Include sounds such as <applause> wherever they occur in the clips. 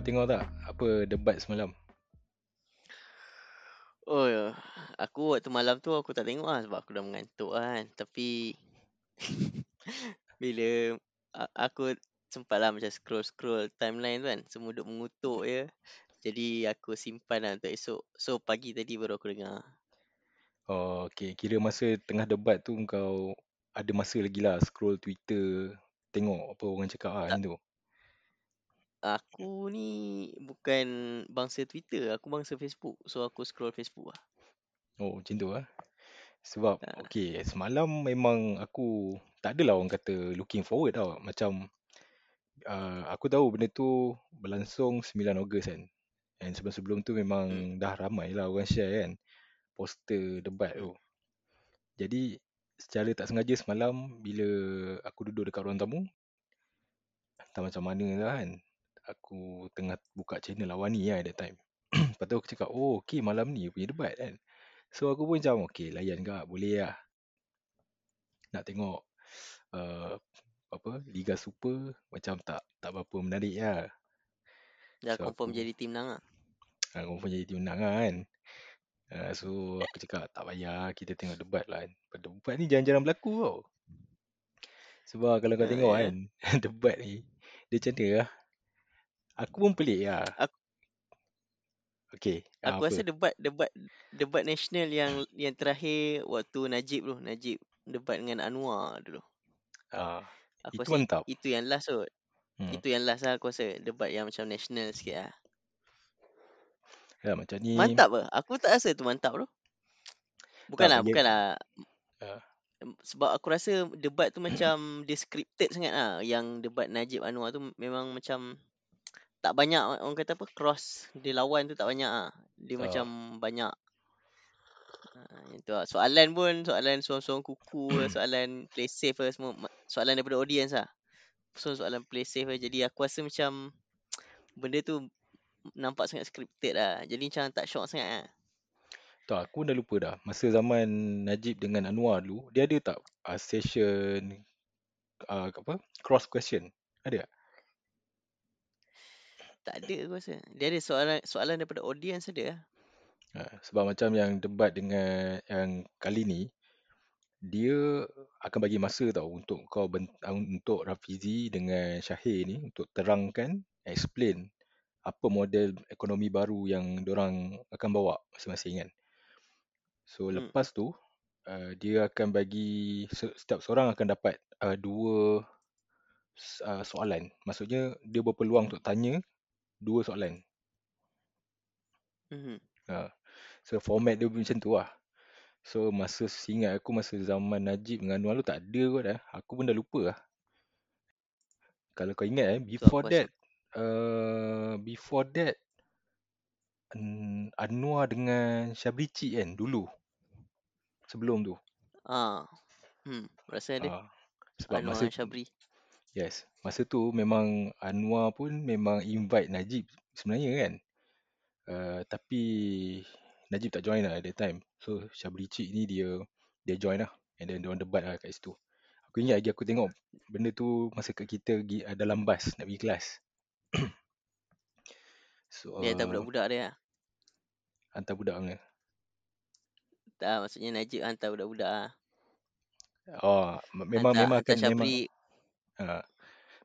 Kau tengok tak apa debat semalam? Oh ya, aku waktu malam tu aku tak tengok lah sebab aku dah mengantuk kan. Tapi <laughs> bila aku sempat lah macam scroll-scroll timeline tu kan, semua duk mengutuk je. Jadi aku simpan lah untuk esok. So pagi tadi baru aku dengar. Oh, okay. Kira masa tengah debat tu kau ada masa lagi lah scroll Twitter, tengok apa orang cakap lah Tak. tu. Aku ni bukan bangsa Twitter, aku bangsa Facebook. So aku scroll Facebook lah. Oh, macam tu lah. Sebab, Ha. okay, semalam memang aku tak adalah orang kata looking forward tau. Macam, uh, aku tahu benda tu berlangsung 9 Ogos kan. And sebelum-sebelum tu memang Hmm. dah ramai lah orang share kan. Poster debat tu. Jadi, secara tak sengaja semalam bila aku duduk dekat ruang tamu, tak macam mana lah kan. Aku tengah buka channel Awani lah at that time. <clears throat> Lepas tu aku cakap, oh okay malam ni punya debat kan. So aku pun macam, okay layan kak, boleh lah. Nak tengok uh, apa Liga Super macam tak tak berapa menarik lah. Dah So confirm aku jadi tim menang lah. uh, confirm jadi tim menang lah kan. Uh, so aku cakap tak payah kita tengok debat lah kan. Debat ni jarang-jarang berlaku tau. Sebab kalau kau Ha, tengok ya. kan <laughs> debat ni dia macam mana lah. Aku pun pelik lah. Aku, Okay, uh, aku apa? rasa debat debat debat nasional yang yang terakhir waktu Najib tu, Najib debat dengan Anwar dulu. Uh, Aku itu rasa mantap. itu yang last tu. Hmm. Itu yang last lah aku rasa debat yang macam nasional sikit lah. Ya, macam ni Mantap ke? Aku tak rasa tu mantap tu. tak Bukanlah, bagi bukanlah. uh, Em, Sebab aku rasa debat tu macam dia scripted sangat lah. Yang debat Najib Anwar tu memang macam tak banyak orang kata apa cross dia lawan tu tak banyak ah. Dia uh, macam banyak uh, itu lah. Soalan pun soalan soalan kuku lah, <clears throat> soalan play safe lah semua soalan daripada audience lah. So soalan play safe lah. Jadi aku rasa macam benda tu nampak sangat scripted lah. Jadi macam tak shock sangat lah. tak aku dah lupa dah. Masa zaman Najib dengan Anwar dulu, dia ada tak uh, session uh, apa? Cross question. Ada tak? Tak ada aku rasa. Dia ada soalan soalan daripada audience lah. Uh, sebab macam yang debat dengan yang kali ni dia akan bagi masa tau untuk kau untuk Rafizi dengan Syahir ni untuk terangkan, explain apa model ekonomi baru yang orang akan bawa masing-masing kan. So Hmm. lepas tu uh, dia akan bagi se- setiap seorang akan dapat uh, dua uh, soalan. Maksudnya dia berpeluang untuk tanya dua soalan. Mhm. Uh, so format dia macam tu lah. So masa seingat aku masa zaman Najib dengan Anwar tu tak ada kot dah. Aku pun dah lupa lah. Kalau kau ingat eh, So before rasa that, uh, before that, An- Anwar dengan Syabrici kan dulu. Sebelum tu. ah hmm rasa ada Uh, sebab Anwar masa Syabri. Yes, masa tu memang Anwar pun memang invite Najib sebenarnya kan. Uh, tapi Najib tak join lah at that time. So Syabri Cik ni dia dia join lah. And then dia orang debat lah kat situ. Aku ingat lagi aku tengok benda tu masa kat kita pergi uh, dalam bas nak pergi kelas. <clears throat> so Dia hantar uh, budak-budak dia lah. hantar budak mana? Tak maksudnya Najib hantar budak-budak lah. Oh, me- memang Hantar memang hantar akan memang Syabri uh,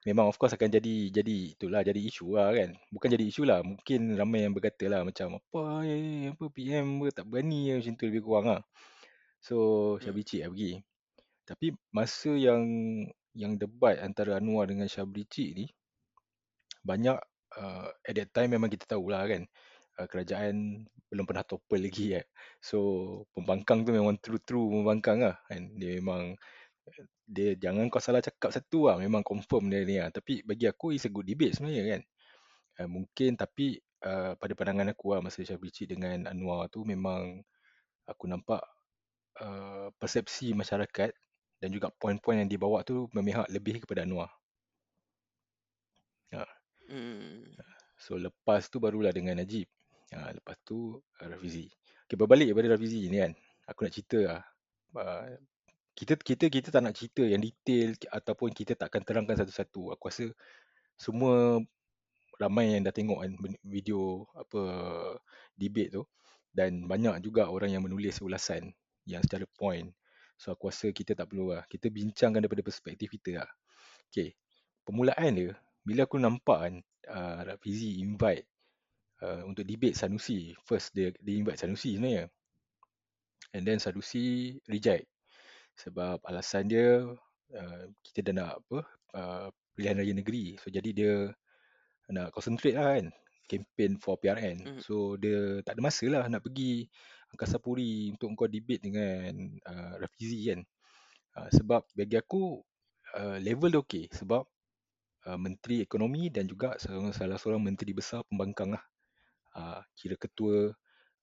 memang of course akan jadi jadi itulah jadi isu lah kan. Bukan jadi isu lah. Mungkin ramai yang berkata lah macam apa eh, apa PM apa tak berani lah, macam tu lebih kurang lah. So hmm. Syabri Cik lah pergi. Tapi masa yang yang debat antara Anwar dengan Syabri Cik ni banyak uh, at that time memang kita tahulah kan uh, kerajaan belum pernah topple lagi kan. So pembangkang tu memang true-true pembangkang lah kan. Dia memang dia jangan kau salah cakap satu lah memang confirm dia ni lah. Tapi bagi aku is a good debate sebenarnya kan. Uh, mungkin tapi uh, pada pandangan aku lah masa Cik dengan Anwar tu memang aku nampak uh, persepsi masyarakat dan juga poin-poin yang dibawa tu memihak lebih kepada Anwar. Ha. Hmm. So lepas tu barulah dengan Najib. Ha, lepas tu Rafizi. Okay, berbalik daripada Rafizi ni kan. Aku nak cerita lah. Uh, kita kita kita tak nak cerita yang detail ataupun kita tak akan terangkan satu-satu. Aku rasa semua ramai yang dah tengok kan video apa debate tu dan banyak juga orang yang menulis ulasan yang secara point. So aku rasa kita tak perlu lah. Kita bincangkan daripada perspektif kita lah. Okay. Permulaan dia, bila aku nampak kan uh, Rafizi invite uh, untuk debate Sanusi. First dia, dia invite Sanusi sebenarnya. And then Sanusi reject. Sebab alasan dia uh, kita dah nak apa uh, pilihan raya negeri. So jadi dia nak concentrate lah kan campaign for PRN. Mhm. So dia tak ada masa lah nak pergi Angkasa Puri untuk kau debate dengan uh, Rafizi kan. Uh, sebab bagi aku uh, level dia okey sebab uh, Menteri Ekonomi dan juga salah, salah seorang Menteri Besar Pembangkang lah. Uh, kira ketua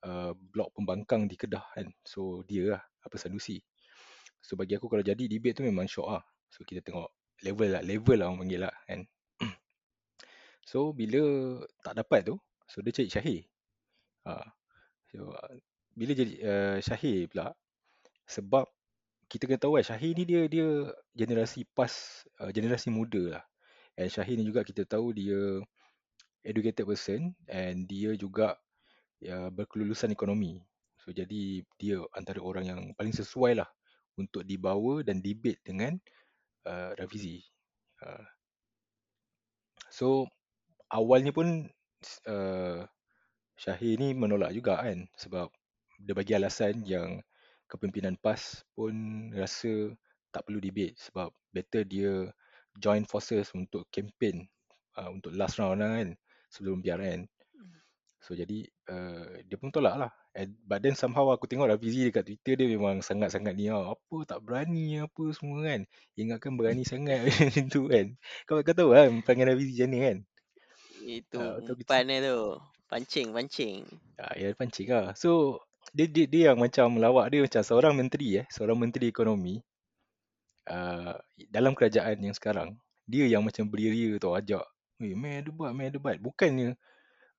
uh, blok pembangkang di Kedah kan. So dia lah apa Sanusi. So bagi aku kalau jadi debate tu memang syok lah. So kita tengok level lah, level lah orang panggil lah kan. <clears throat> so bila tak dapat tu, so dia cari Syahir. Uh, so, uh, bila jadi uh, Syahir pula, sebab kita kena tahu kan Syahir ni dia dia generasi pas, uh, generasi muda lah. And Syahir ni juga kita tahu dia educated person and dia juga ya, berkelulusan ekonomi. So jadi dia antara orang yang paling sesuai lah untuk dibawa dan debate dengan uh, Rafizi. Uh, so awalnya pun uh, Syahir ni menolak juga kan sebab dia bagi alasan yang kepimpinan PAS pun rasa tak perlu debate sebab better dia join forces untuk campaign uh, untuk last round lah kan sebelum PRN. So jadi uh, dia pun tolak lah. And, but then somehow aku tengok Rafizi dekat Twitter dia memang sangat-sangat ni lah. Apa tak berani apa semua kan. Ingatkan berani sangat <laughs> macam tu kan. Kau, kau tahu kan perangai Rafizi macam ni kan. Itu betul umpan dia tu. Pancing, pancing. Ah, ya pancing lah. So dia, dia, dia yang macam lawak dia macam seorang menteri eh. Seorang menteri ekonomi. Uh, dalam kerajaan yang sekarang. Dia yang macam beria tau ajak. Weh, main debat, main debat. Bukannya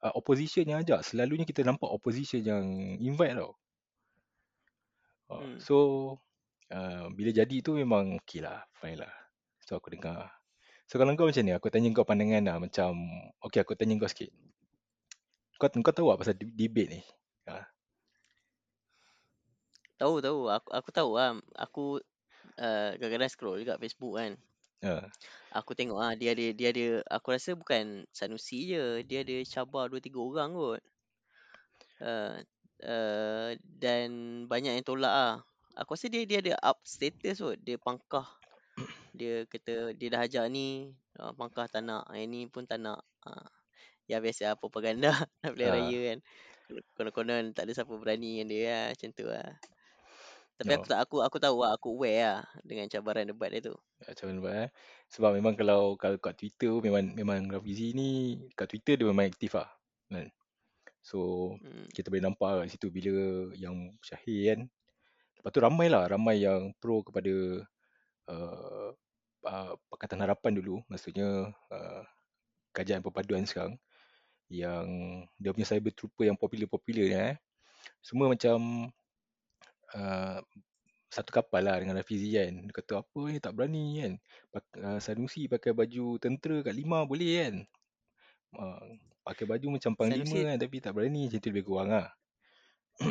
uh, opposition yang ajak. Selalunya kita nampak opposition yang invite tau. Uh, Hmm. so, uh, bila jadi tu memang okey lah. Fine lah. So, aku dengar. So, kalau kau macam ni, aku tanya kau pandangan lah. Macam, okey aku tanya kau sikit. Kau, kau tahu tak pasal de- debate ni? Uh, Tahu tahu aku aku tahu lah. Aku uh, kadang-kadang scroll juga Facebook kan. Uh, Aku tengok ah dia ada dia ada aku rasa bukan Sanusi je. Dia ada cabar 2 3 orang kot. Uh, uh, dan banyak yang tolak ah. Aku rasa dia dia ada up status kot. Dia pangkah. Dia kata dia dah ajak ni uh, pangkah tak nak. Yang ni pun tak nak. Uh, ya biasa lah, propaganda <laughs> nak pilihan Ah. raya kan. Konon-konon tak ada siapa berani dengan dia lah. Macam tu lah. Tapi No. aku tak aku aku tahu lah, aku aware lah dengan cabaran debat dia tu. macam mana buat eh? Sebab memang kalau kalau kat Twitter memang memang Rafizi ni kat Twitter dia memang aktif lah. Kan? So Hmm. kita boleh nampak kat situ bila yang Syahir kan. Lepas tu ramai lah, ramai yang pro kepada uh, uh, Pakatan Harapan dulu. Maksudnya uh, kerajaan perpaduan sekarang. Yang dia punya cyber trooper yang popular-popular ni eh. Semua macam uh, satu kapal lah dengan Rafizi kan. Dia kata apa ni tak berani kan. Pak, uh, Sanusi pakai baju tentera kat lima boleh kan. Uh, pakai baju macam panglima Sanusi- kan tapi tak berani macam tu lebih kurang lah.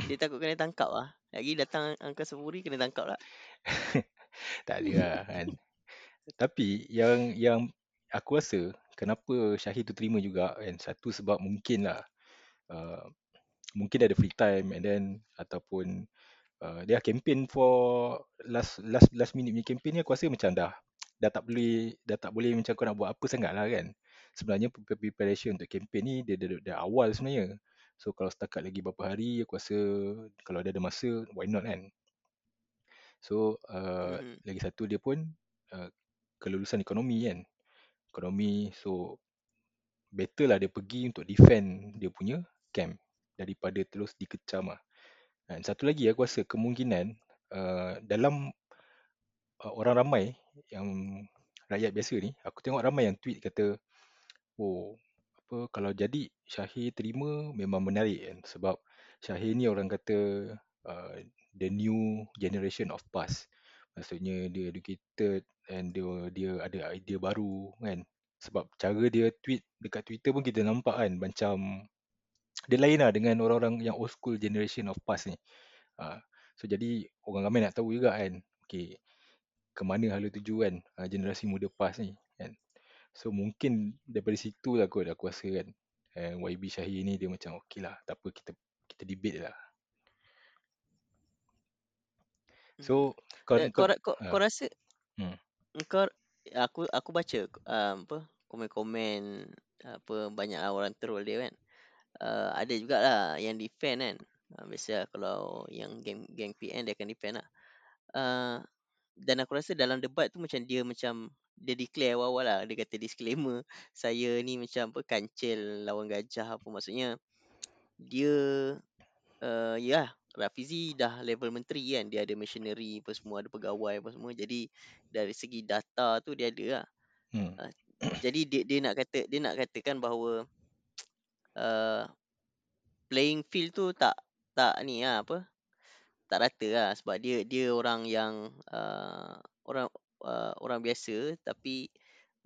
Dia takut kena tangkap lah. Lagi datang Angkasa Puri kena tangkap lah. <laughs> tak ada lah kan. Tapi yang yang aku rasa kenapa Syahid tu terima juga kan. Satu sebab mungkin lah. Uh, mungkin ada free time and then ataupun uh, dia campaign for last last last minute punya campaign ni aku rasa macam dah dah tak boleh dah tak boleh macam kau nak buat apa sangat lah kan. Sebenarnya pre- preparation untuk campaign ni dia dah, dah awal sebenarnya. So kalau setakat lagi beberapa hari aku rasa kalau dia ada masa why not kan. So uh, Mhm. lagi satu dia pun uh, kelulusan ekonomi kan. Ekonomi so better lah dia pergi untuk defend dia punya camp daripada terus dikecam lah. Dan satu lagi aku rasa kemungkinan uh, dalam uh, orang ramai yang rakyat biasa ni, aku tengok ramai yang tweet kata, oh apa kalau jadi Syahir terima memang menarik kan sebab Syahir ni orang kata uh, the new generation of past. Maksudnya dia educated and dia dia ada idea baru kan. Sebab cara dia tweet dekat Twitter pun kita nampak kan macam dia lain lah dengan orang-orang yang old school generation of past ni. Uh, so jadi orang ramai nak tahu juga kan. Okay, ke mana hala tuju kan uh, generasi muda past ni kan. So mungkin daripada situ lah kot aku rasa kan. Uh, YB Syahir ni dia macam okay lah tak apa kita kita debate lah. So kau Hmm. Eh, kau, kau, kau, ah, kau rasa hmm. kau aku aku baca um, apa komen-komen apa banyak orang troll dia kan. Uh, ada jugalah yang defend kan. Uh, biasa kalau yang geng geng PN dia akan defend lah. Uh, dan aku rasa dalam debat tu macam dia macam dia declare awal-awal lah dia kata disclaimer saya ni macam apa kancil lawan gajah apa maksudnya dia uh, ya Rafizi dah level menteri kan dia ada machinery apa semua ada pegawai apa semua jadi dari segi data tu dia ada lah Hmm. uh, jadi dia dia nak kata dia nak katakan bahawa uh, playing field tu tak tak ni lah apa tak rata lah sebab dia dia orang yang uh, orang uh, orang biasa tapi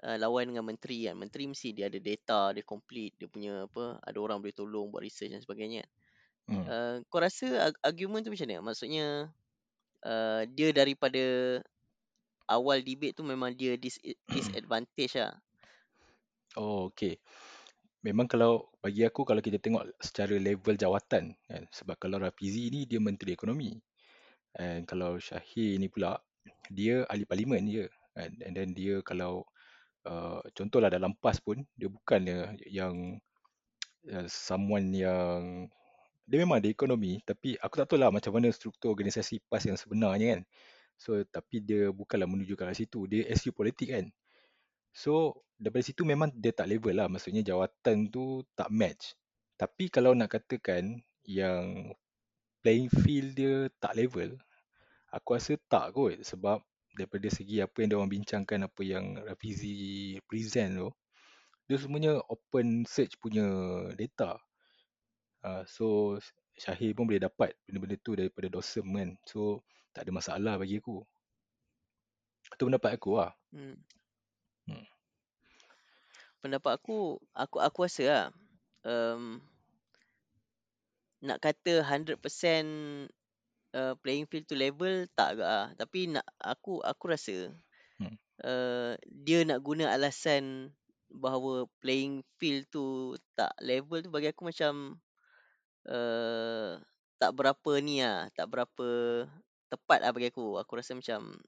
uh, lawan dengan menteri kan menteri mesti dia ada data dia complete dia punya apa ada orang boleh tolong buat research dan sebagainya Hmm. uh, kau rasa argument tu macam mana maksudnya uh, dia daripada awal debate tu memang dia dis- <clears throat> disadvantage lah Oh, okay. Memang kalau bagi aku kalau kita tengok secara level jawatan kan sebab kalau Rafizi ni dia menteri ekonomi. And kalau Syahir ni pula dia ahli parlimen je kan. And then dia kalau uh, contohlah dalam PAS pun dia bukannya yang uh, someone yang dia memang ada ekonomi tapi aku tak tahu lah macam mana struktur organisasi PAS yang sebenarnya kan. So tapi dia bukanlah menuju ke arah situ. Dia SU politik kan So daripada situ memang dia tak level lah. Maksudnya jawatan tu tak match. Tapi kalau nak katakan yang playing field dia tak level Aku rasa tak kot. Sebab daripada segi apa yang diorang bincangkan Apa yang Rafizi present tu Dia semuanya open search punya data. Uh, So Syahir pun boleh dapat benda-benda tu daripada dosem kan. So tak ada masalah bagi aku. Itu pendapat aku lah. Hmm. Pendapat aku aku aku rasa lah um, nak kata 100% uh, playing field to level tak agak lah. Tapi nak aku aku rasa Hmm. uh, dia nak guna alasan bahawa playing field tu tak level tu bagi aku macam uh, tak berapa ni lah tak berapa tepat lah bagi aku. Aku rasa macam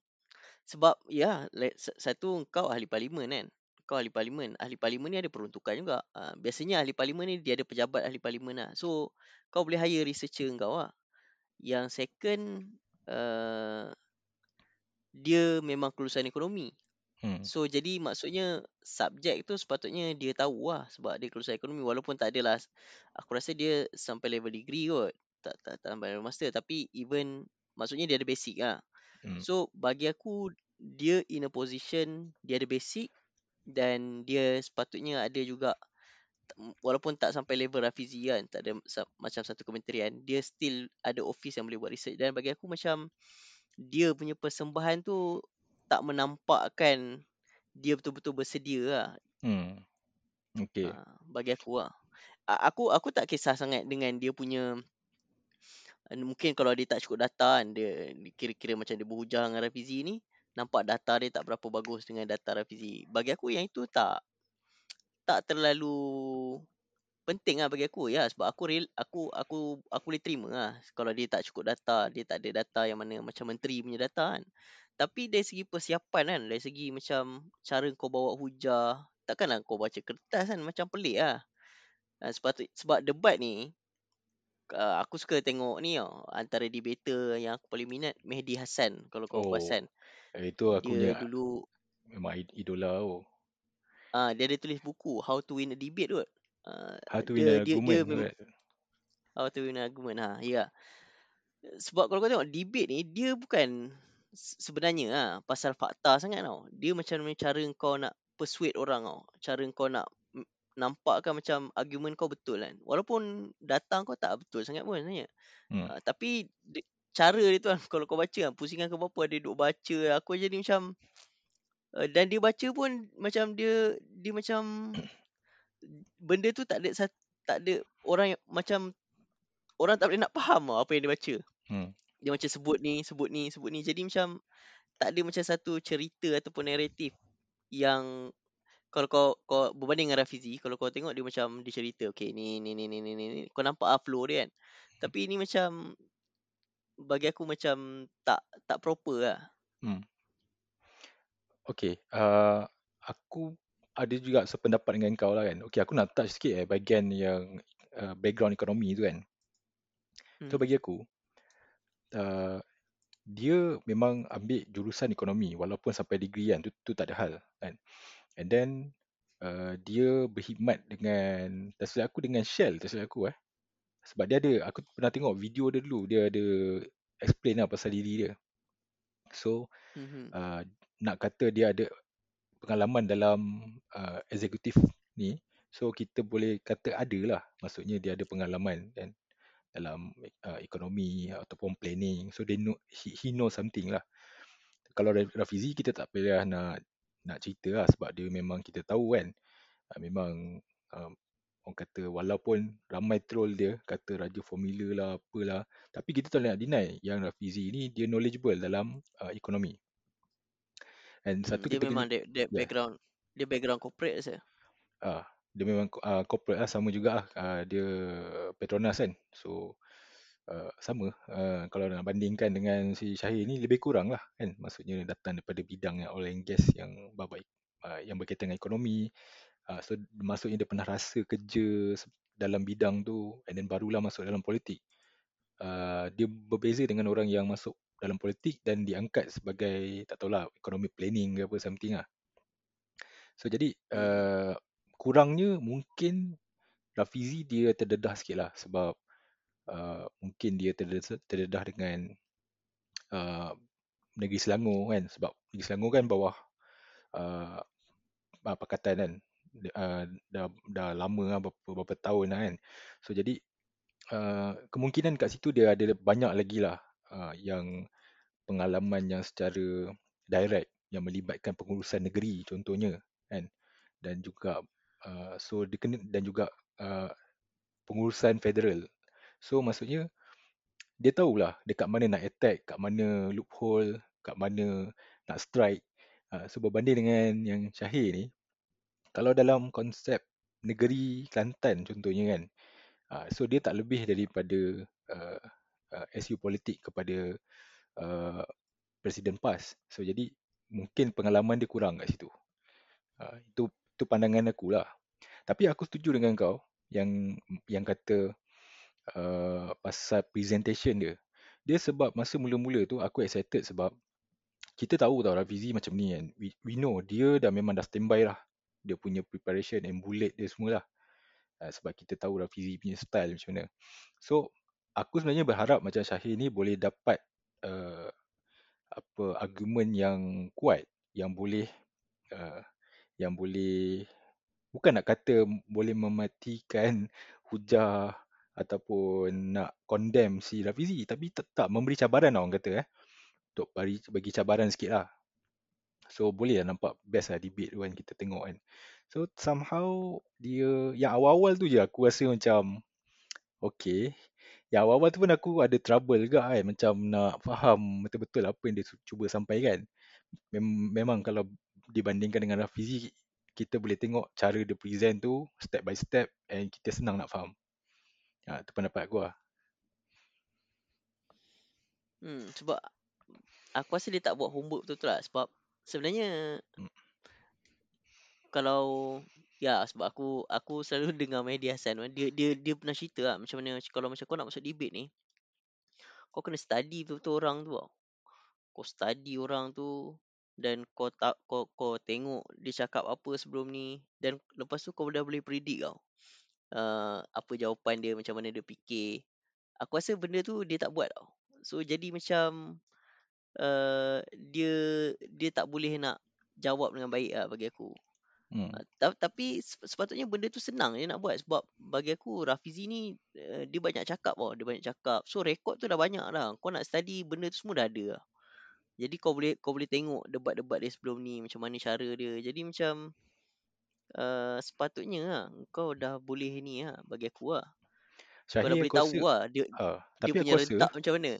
sebab ya sa- satu kau ahli parlimen kan kau ahli parlimen. Ahli parlimen ni ada peruntukan juga. Uh, biasanya ahli parlimen ni dia ada pejabat ahli parlimen lah. So kau boleh hire researcher kau lah. Yang second uh, dia memang kelulusan ekonomi. Hmm. So jadi maksudnya subjek tu sepatutnya dia tahu lah sebab dia kelulusan ekonomi. Walaupun tak adalah aku rasa dia sampai level degree kot. Tak tak, tak sampai level master. Tapi even maksudnya dia ada basic lah. Hmm. So bagi aku dia in a position dia ada basic dan dia sepatutnya ada juga walaupun tak sampai level Rafizi kan tak ada macam satu kementerian dia still ada office yang boleh buat research dan bagi aku macam dia punya persembahan tu tak menampakkan dia betul-betul bersedia lah Hmm. Okay. ha, bagi aku lah aku aku tak kisah sangat dengan dia punya mungkin kalau dia tak cukup data kan dia dia kira-kira macam dia berhujah dengan Rafizi ni nampak data dia tak berapa bagus dengan data Rafizi. Bagi aku yang itu tak tak terlalu penting lah bagi aku ya. Sebab aku real aku aku aku boleh terima lah. Kalau dia tak cukup data dia tak ada data yang mana macam menteri punya data kan. Tapi dari segi persiapan kan dari segi macam cara kau bawa hujah takkanlah kau baca kertas kan macam pelik lah. Sepatut sebab debat ni uh, aku suka tengok ni tau antara debater yang aku paling minat Mehdi Hassan kalau kau Oh, perasan itu aku dia punya dulu memang id- idola tu. ah uh, dia ada tulis buku How to Win a Debate tu uh, How to win dia an dia dia argument. right? How to win an argument ha ya sebab kalau kau tengok debate ni dia bukan se- sebenarnya ha, pasal fakta sangat tau dia macam mana cara kau nak persuade orang tau cara kau nak m- nampakkan macam argument kau betul kan walaupun data kau tak betul sangat pun sebenarnya Hmm. uh, tapi cara dia tu kan <laughs> kalau kau baca kan pusingan ke berapa ada duk baca aku jadi macam Uh, dan dia baca pun macam dia dia macam <clears throat> benda tu tak ada tak ada orang yang macam orang tak boleh nak faham tau apa yang dia baca. Hmm. Dia macam sebut ni, sebut ni, sebut ni. Jadi macam tak ada macam satu cerita ataupun naratif yang kalau kau kau berbanding dengan Rafizi, kalau kau tengok dia macam dia cerita, okay ni ni ni ni ni ni, ni. kau nampak ah flow dia kan. Tapi ini macam bagi aku macam tak tak proper lah. Hmm. Okay, uh, aku ada juga sependapat dengan kau lah kan. Okay, aku nak touch sikit eh bahagian yang uh, background ekonomi tu kan. Hmm. So bagi aku, uh, dia memang ambil jurusan ekonomi walaupun sampai degree kan, tu, tu tak ada hal kan. And then uh, dia berkhidmat dengan, tak silap aku dengan Shell, tak silap aku eh. Sebab dia ada, aku pernah tengok video dia dulu, dia ada explain lah pasal diri dia. So, Mhm. uh, nak kata dia ada pengalaman dalam uh, eksekutif ni so kita boleh kata ada lah maksudnya dia ada pengalaman kan dalam uh, ekonomi ataupun planning so they know he, he know something lah kalau Rafizi kita tak payah nak nak cerita lah sebab dia memang kita tahu kan uh, memang um, orang kata walaupun ramai troll dia kata raja formula lah apalah tapi kita tak nak deny yang Rafizi ni dia knowledgeable dalam uh, ekonomi And Hmm, satu dia kita memang kena, dia, dia yeah. background dia background corporate saya. ah, dia memang uh, corporate lah sama juga lah. Uh, dia Petronas kan. So uh, sama uh, kalau nak bandingkan dengan si Syahir ni lebih kurang lah kan. Maksudnya datang daripada bidang yang oil and gas yang baik uh, yang berkaitan dengan ekonomi. Uh, so maksudnya dia pernah rasa kerja dalam bidang tu and then barulah masuk dalam politik. Uh, dia berbeza dengan orang yang masuk dalam politik dan diangkat sebagai tak tahulah ekonomi planning ke apa something lah. So jadi uh, kurangnya mungkin Rafizi dia terdedah sikit lah sebab uh, mungkin dia terdedah, terdedah dengan uh, negeri Selangor kan sebab negeri Selangor kan bawah uh, Pakatan kan uh, dah, dah lama lah beberapa, beberapa tahun lah kan. So jadi uh, kemungkinan kat situ dia ada banyak lagi lah uh, yang pengalaman yang secara direct yang melibatkan pengurusan negeri contohnya kan. Dan juga uh, so dia kena dan juga uh, pengurusan federal. So maksudnya dia tahulah dekat mana nak attack kat mana loophole kat mana nak strike. Uh, so berbanding dengan yang Syahir ni kalau dalam konsep negeri Kelantan contohnya kan uh, so dia tak lebih daripada uh, uh, SU politik kepada uh, Presiden PAS. So jadi mungkin pengalaman dia kurang kat situ. Uh, itu itu pandangan aku lah. Tapi aku setuju dengan kau yang yang kata uh, pasal presentation dia. Dia sebab masa mula-mula tu aku excited sebab kita tahu tau Rafizi macam ni kan. We, we know dia dah memang dah standby lah. Dia punya preparation and bullet dia semua lah. Uh, sebab kita tahu Rafizi punya style macam mana. So aku sebenarnya berharap macam Syahir ni boleh dapat uh, apa argument yang kuat yang boleh uh, yang boleh bukan nak kata boleh mematikan <laughs> hujah ataupun nak condemn si Rafizi tapi tetap memberi cabaran lah orang kata eh untuk bagi, bagi cabaran sikit lah so boleh lah nampak best lah debate tu kan kita tengok kan so somehow dia yang awal-awal tu je aku rasa macam okay yang awal-awal tu pun aku ada trouble juga kan macam nak faham betul-betul apa yang dia cuba sampaikan. Mem- memang kalau dibandingkan dengan Rafizi kita boleh tengok cara dia present tu step by step and kita senang nak faham. Ha, tu pendapat aku lah. Hmm, sebab aku rasa dia tak buat homework betul-betul lah sebab sebenarnya Hmm. kalau ya sebab aku aku selalu <laughs> dengar Mehdi Hassan dia dia dia pernah cerita lah macam mana kalau macam kau nak masuk debate ni kau kena study betul-betul orang tu tau. Kau study orang tu dan kau tak kau kau tengok dia cakap apa sebelum ni dan lepas tu kau dah boleh predict tau. Uh, apa jawapan dia macam mana dia fikir. Aku rasa benda tu dia tak buat tau. So jadi macam uh, dia dia tak boleh nak jawab dengan baik lah bagi aku. Hmm. Uh, ta- tapi sep- sepatutnya benda tu senang je nak buat sebab bagi aku Rafizi ni uh, dia banyak cakap tau, dia banyak cakap. So rekod tu dah banyak lah. Kau nak study benda tu semua dah ada lah. Jadi kau boleh kau boleh tengok debat-debat dia sebelum ni macam mana cara dia. Jadi macam uh, sepatutnya lah kau dah boleh ni lah bagi aku lah. Kau dah Syahir boleh tahu rasa lah dia, uh, dia punya rasa rentak macam mana.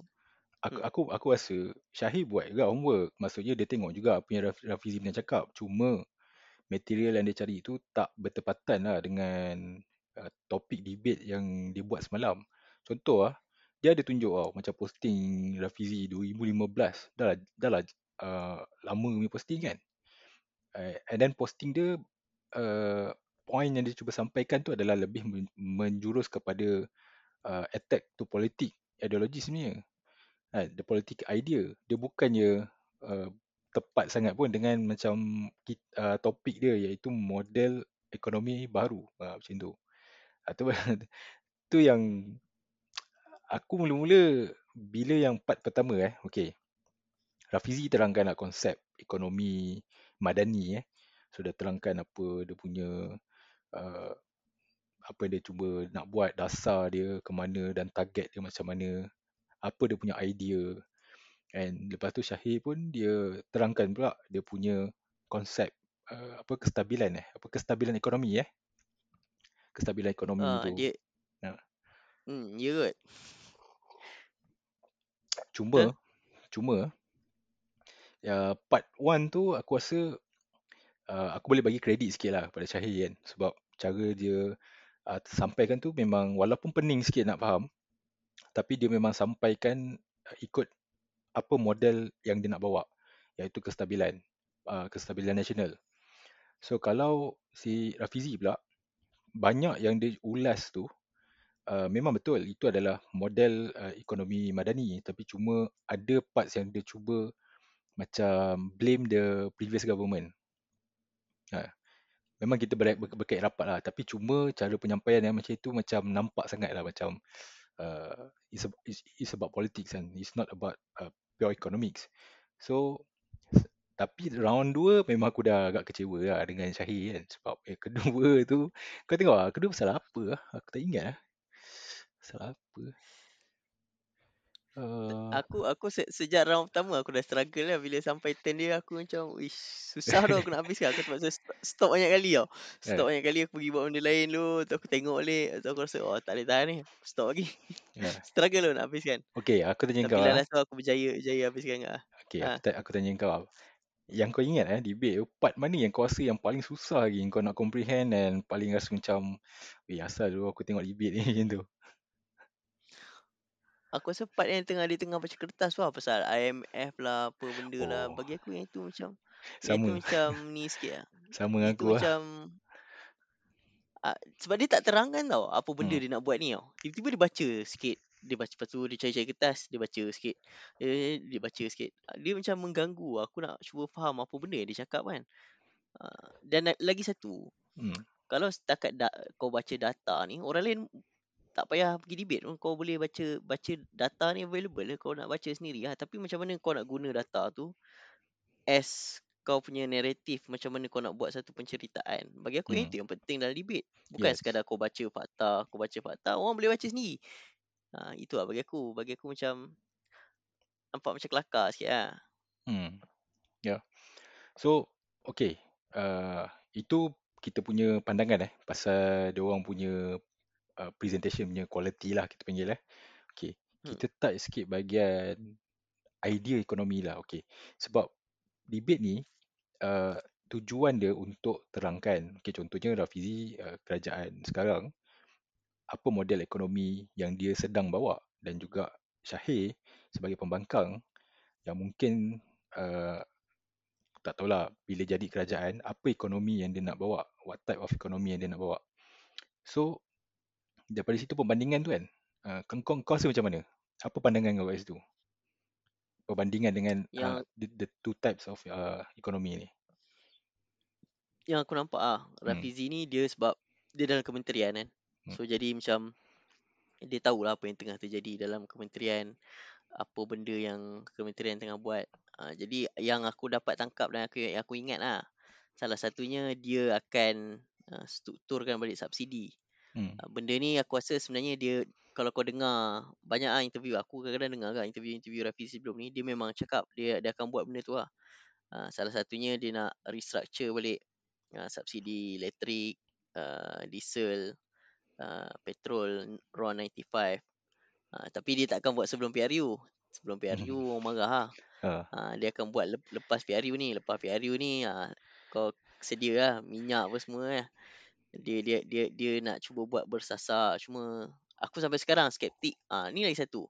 Aku Hmm. aku aku rasa Syahir buat juga homework. Maksudnya dia tengok juga apa yang Raf- Rafizi punya cakap. Cuma material yang dia cari tu tak bertepatan lah dengan uh, topik debate yang dia buat semalam. Contoh lah, dia ada tunjuk tau macam posting Rafizi 2015. Dah lah, dah lah uh, lama punya posting kan. Uh, and then posting dia, uh, point yang dia cuba sampaikan tu adalah lebih men- menjurus kepada uh, attack to politik ideologi sebenarnya. Uh, the politic idea. Dia bukannya uh, tepat sangat pun dengan macam uh, topik dia iaitu model ekonomi baru. Uh, macam tu. Uh, <laughs> tu, yang aku mula-mula bila yang part pertama eh, okay. Rafizi terangkan lah konsep ekonomi madani eh. So dia terangkan apa dia punya uh, apa dia cuba nak buat dasar dia ke mana dan target dia macam mana. Apa dia punya idea. And lepas tu Syahir pun dia terangkan pula dia punya konsep uh, apa kestabilan eh. Apa kestabilan ekonomi eh. Kestabilan ekonomi Ah, tu. dia Ya. Hmm, ya kot. Cuma cuma ya part 1 tu aku rasa uh, aku boleh bagi kredit sikit lah pada Syahir kan sebab cara dia uh, sampaikan tu memang walaupun pening sikit nak faham tapi dia memang sampaikan uh, ikut apa model yang dia nak bawa iaitu kestabilan uh, kestabilan nasional. So kalau si Rafizi pula banyak yang dia ulas tu uh, memang betul itu adalah model uh, ekonomi madani. Tapi cuma ada parts yang dia cuba macam blame the previous government. Ha. Memang kita ber, ber, berkait rapat lah. Tapi cuma cara penyampaian yang macam itu Macam nampak sangat lah Macam uh, it's, about, it's, it's about politics kan It's not about uh, pure economics. So Tapi round 2 Memang aku dah agak kecewa lah Dengan Syahir kan. Sebab eh, <laughs> kedua tu Kau tengok lah Kedua pasal apa lah Aku tak ingat lah Pasal apa Uh, Aku aku se- sejak round pertama aku dah struggle lah bila sampai turn dia aku macam ish susah tau aku nak habiskan aku terpaksa stop, banyak kali tau. Stop Eh. banyak kali aku pergi buat benda lain dulu tu aku tengok balik tu aku rasa oh tak boleh tahan ni. Stop lagi. yeah. <laughs> struggle tu nak habiskan. Okay aku tanya Tapi kau lah last tu aku berjaya berjaya habiskan ah. Okay Ha. aku, ta- aku tanya kau Yang kau ingat eh debate tu Part mana yang kau rasa yang paling susah lagi Kau nak comprehend dan paling rasa macam Weh asal dulu aku tengok debate ni <laughs> macam tu Aku rasa part yang tengah dia tengah baca kertas tu lah pasal IMF lah apa benda lah. Oh. Bagi aku yang itu macam yang itu Sama macam ni sikit lah. Sama dengan aku lah macam uh, sebab dia tak terangkan tau apa benda Hmm. dia nak buat ni tau. Tiba-tiba dia baca sikit. Dia baca lepas tu dia cari-cari kertas, dia baca sikit. Dia, dia baca sikit. Ah, Dia macam mengganggu. Aku nak cuba faham apa benda yang dia cakap kan. Uh, dan lagi satu, hmm. kalau setakat da- kau baca data ni, orang lain tak payah pergi debate pun kau boleh baca baca data ni available kau nak baca sendiri lah. Tapi macam mana kau nak guna data tu as kau punya naratif macam mana kau nak buat satu penceritaan. Bagi aku Hmm. itu yang penting dalam debate. Bukan Yes. sekadar kau baca fakta, kau baca fakta, orang boleh baca sendiri. Ha, itu lah bagi aku. Bagi aku macam nampak macam kelakar sikit lah. Hmm. Ya. Yeah. So, okay. Uh, itu kita punya pandangan eh pasal dia orang punya uh, presentation punya quality lah kita panggil eh. Okay. Hmm. Kita touch sikit bahagian idea ekonomi lah. Okay. Sebab debate ni uh, tujuan dia untuk terangkan. Okay, contohnya Rafizi uh, kerajaan sekarang apa model ekonomi yang dia sedang bawa dan juga Syahir sebagai pembangkang yang mungkin uh, tak tahulah bila jadi kerajaan apa ekonomi yang dia nak bawa what type of ekonomi yang dia nak bawa so daripada situ perbandingan tu kan uh, kau, kau, rasa macam mana apa pandangan kau kat situ perbandingan dengan uh, Yang the, the two types of uh, ekonomi ni yang aku nampak ah Hmm. Rafizi ni dia sebab dia dalam kementerian kan. Hmm. So jadi macam dia tahulah apa yang tengah terjadi dalam kementerian, apa benda yang kementerian tengah buat. Uh, jadi yang aku dapat tangkap dan aku yang aku ingat lah. Salah satunya dia akan uh, strukturkan balik subsidi. Hmm. Uh, benda ni aku rasa sebenarnya dia kalau kau dengar banyak ah interview aku kadang-kadang dengar kan interview-interview Rafizi sebelum ni dia memang cakap dia dia akan buat benda tu lah. Uh, salah satunya dia nak restructure balik uh, subsidi elektrik, uh, diesel, uh, petrol RON 95. Uh, tapi dia tak akan buat sebelum PRU. Sebelum PRU Hmm. orang marah lah. Ah, Uh, dia akan buat lep- lepas PRU ni. Lepas PRU ni uh, kau sedia lah minyak apa semua lah. Dia dia dia dia nak cuba buat bersasar cuma aku sampai sekarang skeptik. Ah ni lagi satu.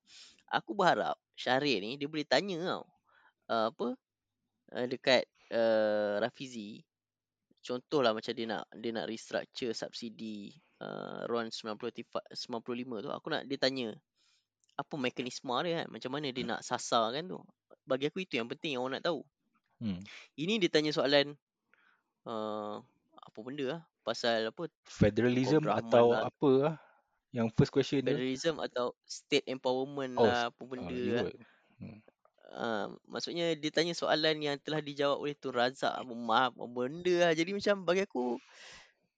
Aku berharap Syaril ni dia boleh tanya tau. Uh, apa uh, dekat uh, Rafizi contohlah macam dia nak dia nak restructure subsidi uh, RON 95 95 tu aku nak dia tanya apa mekanisme dia kan macam mana dia nak sasar kan tu bagi aku itu yang penting yang orang nak tahu hmm. ini dia tanya soalan uh, apa benda lah pasal apa Federalism atau lah. apa lah? Yang first question dia. federalism atau state empowerment Oh, lah apa Ah, benda you lah. Hmm. Uh, maksudnya dia tanya soalan yang telah dijawab oleh Tun Razak maaf apa benda lah jadi macam bagi aku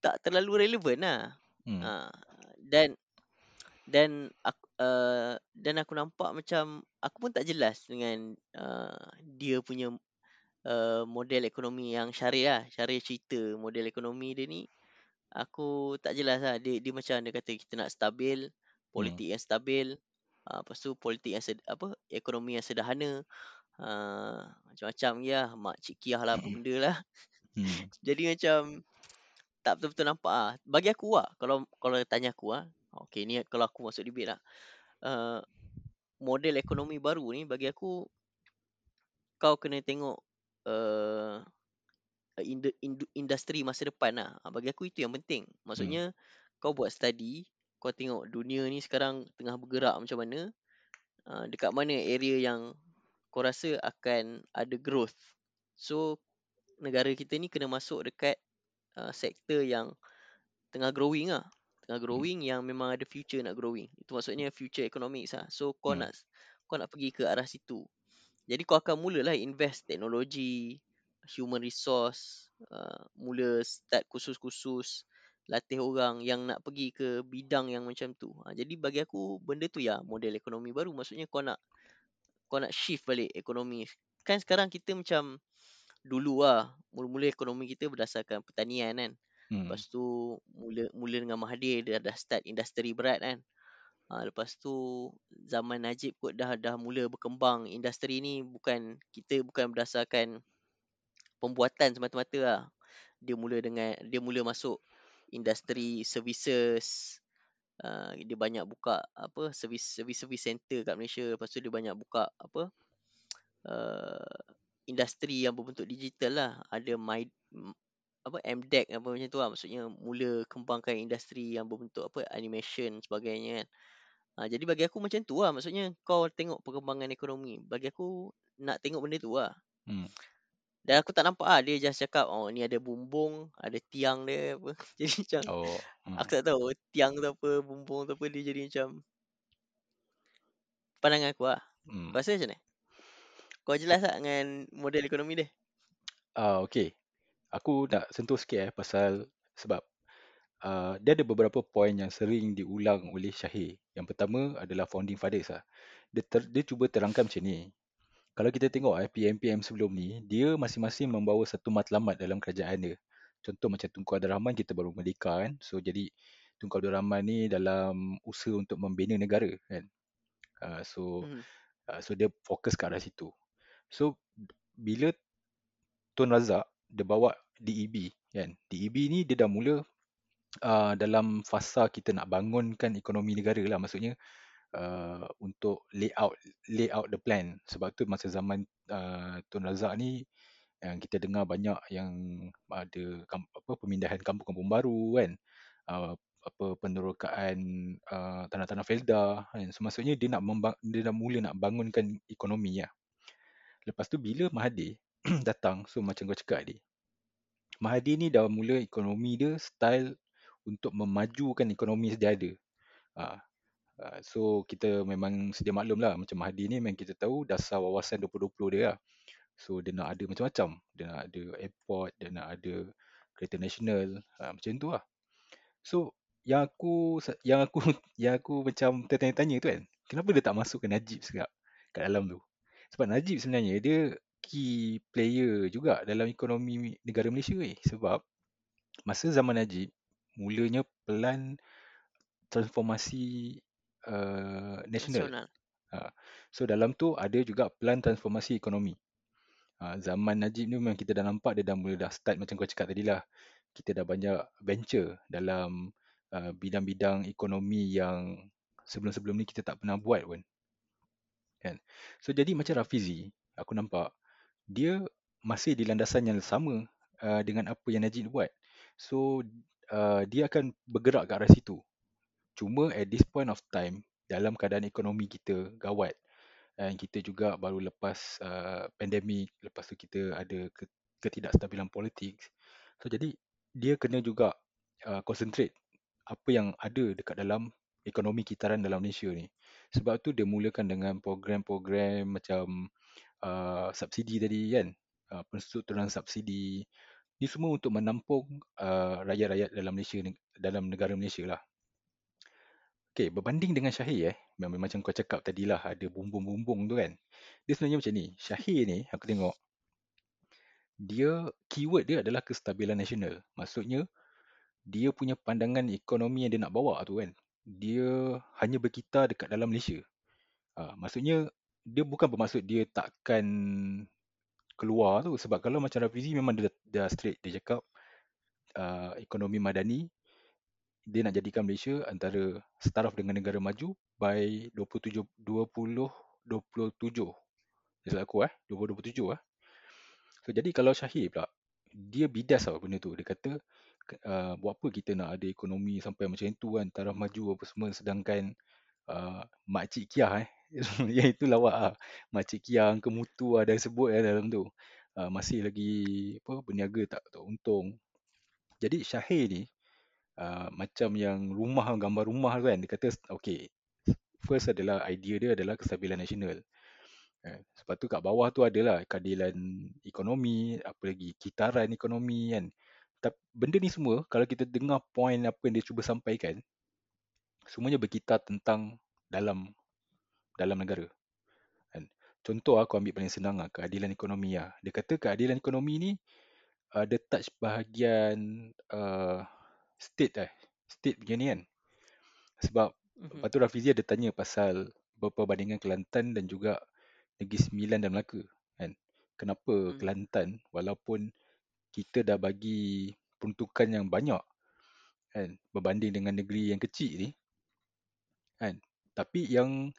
tak terlalu relevan lah Hmm. uh, dan dan aku, uh, dan aku nampak macam aku pun tak jelas dengan uh, dia punya uh, model ekonomi yang Syaril lah Syaril cerita model ekonomi dia ni aku tak jelas lah. Dia, dia macam dia kata kita nak stabil politik yang stabil. Uh, lepas tu politik yang sed, apa ekonomi yang sederhana. Uh, macam-macam ya mak cik kiah lah apa <laughs> benda lah. Hmm. <laughs> jadi macam tak betul-betul nampak ah. Bagi aku lah, kalau kalau tanya aku ah, okey ni kalau aku masuk debate lah. Uh, model ekonomi baru ni bagi aku kau kena tengok uh, ind- ind- industri masa depan lah. Ah, Bagi aku itu yang penting. Maksudnya kau buat study, kau tengok dunia ni sekarang tengah bergerak macam mana, uh, dekat mana area yang kau rasa akan ada growth. So negara kita ni kena masuk dekat uh, sektor yang tengah growing lah. Tengah growing yang memang ada future nak growing. Itu maksudnya future economics lah. So kau Hmm. nak kau nak pergi ke arah situ. Jadi kau akan mulalah invest teknologi, human resource, uh, mula start kursus-kursus, latih orang yang nak pergi ke bidang yang macam tu. Ha, jadi bagi aku benda tu ya model ekonomi baru. Maksudnya kau nak kau nak shift balik ekonomi. Kan sekarang kita macam dulu lah. Mula-mula ekonomi kita berdasarkan pertanian kan. Hmm. Lepas tu mula mula dengan Mahathir dia dah start industri berat kan. Ha, lepas tu zaman Najib kot dah dah mula berkembang industri ni bukan kita bukan berdasarkan pembuatan semata-mata lah. Dia mula dengan dia mula masuk industri services uh, dia banyak buka apa servis servis servis center kat Malaysia. Lepas tu dia banyak buka apa uh, industri yang berbentuk digital lah. Ada my apa MDEC apa macam tu lah. Maksudnya mula kembangkan industri yang berbentuk apa animation sebagainya kan. Ha, jadi bagi aku macam tu lah. Maksudnya kau tengok perkembangan ekonomi. Bagi aku nak tengok benda tu lah. Hmm. Dan aku tak nampak ah dia just cakap oh ni ada bumbung ada tiang dia apa <laughs> jadi macam Oh. Hmm. aku tak tahu tiang tu apa bumbung tu apa dia jadi macam pandangan aku lah Hmm. kau rasa macam mana kau jelas tak dengan model ekonomi dia Ah, okay. Aku nak sentuh sikit eh pasal sebab uh, dia ada beberapa poin yang sering diulang oleh Syahir. Yang pertama adalah founding fathers lah. Dia, ter, dia cuba terangkan macam ni. Kalau kita tengok eh, PM-PM sebelum ni, dia masing-masing membawa satu matlamat dalam kerajaan dia. Contoh macam Tunku Abdul Rahman kita baru merdeka kan. So jadi Tunku Abdul Rahman ni dalam usaha untuk membina negara kan. Uh, so hmm. uh, so dia fokus ke arah situ. So bila Tun Razak dia bawa DEB kan. DEB ni dia dah mula uh, dalam fasa kita nak bangunkan ekonomi negara lah maksudnya uh, untuk layout layout the plan. Sebab tu masa zaman uh, Tun Razak ni yang kita dengar banyak yang ada kamp, apa pemindahan kampung-kampung baru kan. Uh, apa penerokaan uh, tanah-tanah felda kan. So maksudnya dia nak membang, dia dah mula nak bangunkan ekonomi lah. Lepas tu bila Mahathir <clears throat> datang, so macam kau cakap tadi. Mahathir ni dah mula ekonomi dia style untuk memajukan ekonomi sedia ada. Ha. Uh, so kita memang sedia maklum lah macam Mahathir ni memang kita tahu dasar wawasan 2020 dia lah. So dia nak ada macam-macam. Dia nak ada airport, dia nak ada kereta nasional, uh, macam tu lah. So yang aku yang aku <laughs> yang aku macam tertanya-tanya tu kan kenapa dia tak masukkan Najib sekejap kat dalam tu sebab Najib sebenarnya dia key player juga dalam ekonomi negara Malaysia ni sebab masa zaman Najib mulanya pelan transformasi uh, nasional Nasional. Ha. So dalam tu ada juga pelan transformasi ekonomi. Ha, zaman Najib ni memang kita dah nampak dia dah mula dah start macam kau cakap tadi lah. Kita dah banyak venture dalam uh, bidang-bidang ekonomi yang sebelum-sebelum ni kita tak pernah buat pun. Kan? So jadi macam Rafizi, aku nampak dia masih di landasan yang sama uh, dengan apa yang Najib buat. So uh, dia akan bergerak ke arah situ. Cuma at this point of time, dalam keadaan ekonomi kita gawat, dan kita juga baru lepas uh, pandemik lepas tu kita ada ke, ketidakstabilan politik so jadi dia kena juga uh, concentrate apa yang ada dekat dalam ekonomi kitaran dalam Malaysia ni. Sebab tu dia mulakan dengan program-program macam uh, subsidi tadi kan uh, penstrukturan subsidi. Ni semua untuk menampung uh, rakyat-rakyat dalam Malaysia ni dalam negara Malaysia lah Okay, berbanding dengan Syahir eh, memang macam kau cakap tadilah ada bumbung-bumbung tu kan. Dia sebenarnya macam ni. Syahir ni, aku tengok, dia, keyword dia adalah kestabilan nasional. Maksudnya, dia punya pandangan ekonomi yang dia nak bawa tu kan, dia hanya berkitar dekat dalam Malaysia. Ha, maksudnya, dia bukan bermaksud dia takkan keluar tu. Sebab kalau macam Rafizi memang dia dah straight. Dia cakap, uh, ekonomi madani dia nak jadikan Malaysia antara setaraf dengan negara maju by 27 20 27. Dia aku eh 2027 eh. So jadi kalau Syahir pula dia bidas tau benda tu. Dia kata uh, buat apa kita nak ada ekonomi sampai macam tu kan taraf maju apa semua sedangkan uh, makcik Kia eh <laughs> yang itu lawak ah. Makcik Kia angka mutu ada sebut eh, dalam tu. Uh, masih lagi apa berniaga tak tak untung. Jadi Syahir ni Uh, macam yang rumah gambar rumah kan dia kata okay first adalah idea dia adalah kestabilan nasional. Eh, sebab tu kat bawah tu adalah keadilan ekonomi apa lagi kitaran ekonomi kan. Tapi benda ni semua kalau kita dengar point apa yang dia cuba sampaikan semuanya berkitar tentang dalam dalam negara. Kan? Contoh aku ambil paling senang lah keadilan ekonomi lah dia kata keadilan ekonomi ni ada uh, touch bahagian uh, state eh state punya ni kan. Sebab mm-hmm. lepas tu Rafizi ada tanya pasal perbandingan Kelantan dan juga Negeri Sembilan dan Melaka kan. Kenapa mm. Kelantan walaupun kita dah bagi peruntukan yang banyak kan berbanding dengan negeri yang kecil ni kan. Tapi yang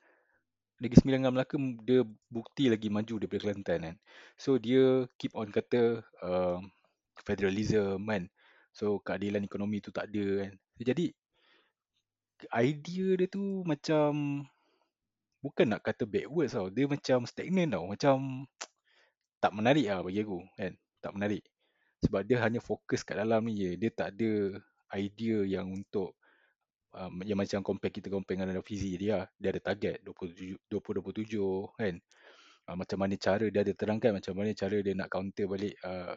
Negeri Sembilan dan Melaka dia bukti lagi maju daripada Kelantan kan. So dia keep on kata uh, federalism kan So keadilan ekonomi tu tak ada kan. Jadi idea dia tu macam bukan nak kata backwards tau. Dia macam stagnant tau. Macam <tsk> tak menarik lah bagi aku kan. Tak menarik. Sebab dia hanya fokus kat dalam ni je. Dia tak ada idea yang untuk um, yang macam compare kita compare dengan Rafizi dia. Dia ada target 2027 kan. Uh, macam mana cara dia ada terangkan macam mana cara dia nak counter balik uh,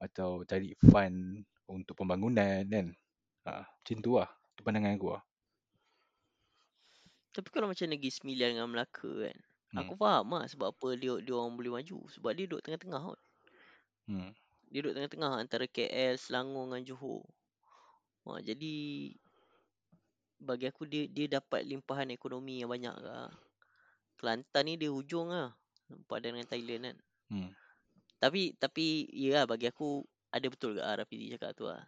atau cari fund untuk pembangunan kan. Ha, macam tu lah. Itu pandangan aku lah. Tapi kalau macam Negeri Sembilan dengan Melaka kan. Hmm. Aku faham lah sebab apa dia, dia orang boleh maju. Sebab dia duduk tengah-tengah kot. Hmm. Dia duduk tengah-tengah antara KL, Selangor dengan Johor. Ha, jadi bagi aku dia dia dapat limpahan ekonomi yang banyak lah. Kelantan ni dia hujung lah. Padan dengan Thailand kan. Hmm. Tapi tapi ya bagi aku ada betul ke Rafizi cakap tu lah.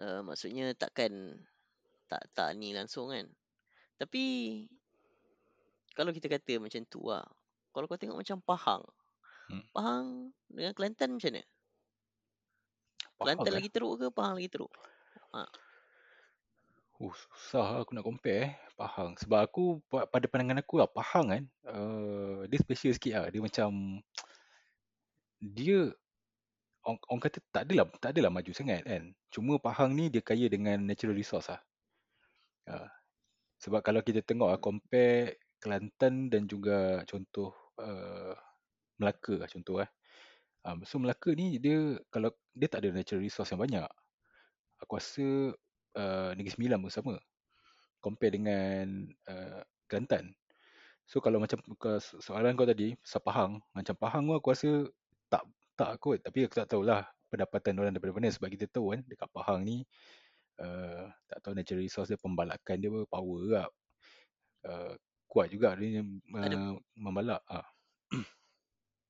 Uh, maksudnya takkan tak tak ni langsung kan. Tapi kalau kita kata macam tu lah. Kalau kau tengok macam Pahang. Hmm. Pahang dengan Kelantan macam mana? Kelantan eh? lagi teruk ke Pahang lagi teruk? Ha. Uh, susah lah aku nak compare eh. Pahang. Sebab aku pada pandangan aku lah Pahang kan. Uh, dia special sikit lah. Dia macam dia orang, orang kata tak adalah tak adalah maju sangat kan. Cuma Pahang ni dia kaya dengan natural resource lah. Uh, sebab kalau kita tengok lah, compare Kelantan dan juga contoh uh, Melaka lah contoh eh. Um, so Melaka ni dia kalau dia tak ada natural resource yang banyak. Aku rasa uh, Negeri Sembilan pun sama. Compare dengan uh, Kelantan. So kalau macam soalan kau tadi, pasal Pahang, macam Pahang tu aku rasa tak tak kot. Tapi aku tak tahulah pendapatan orang daripada mana. Sebab kita tahu kan, dekat Pahang ni, uh, tak tahu natural resource dia, pembalakan dia pun power juga. Uh, kuat juga dia uh, Ada membalak. Uh. <coughs>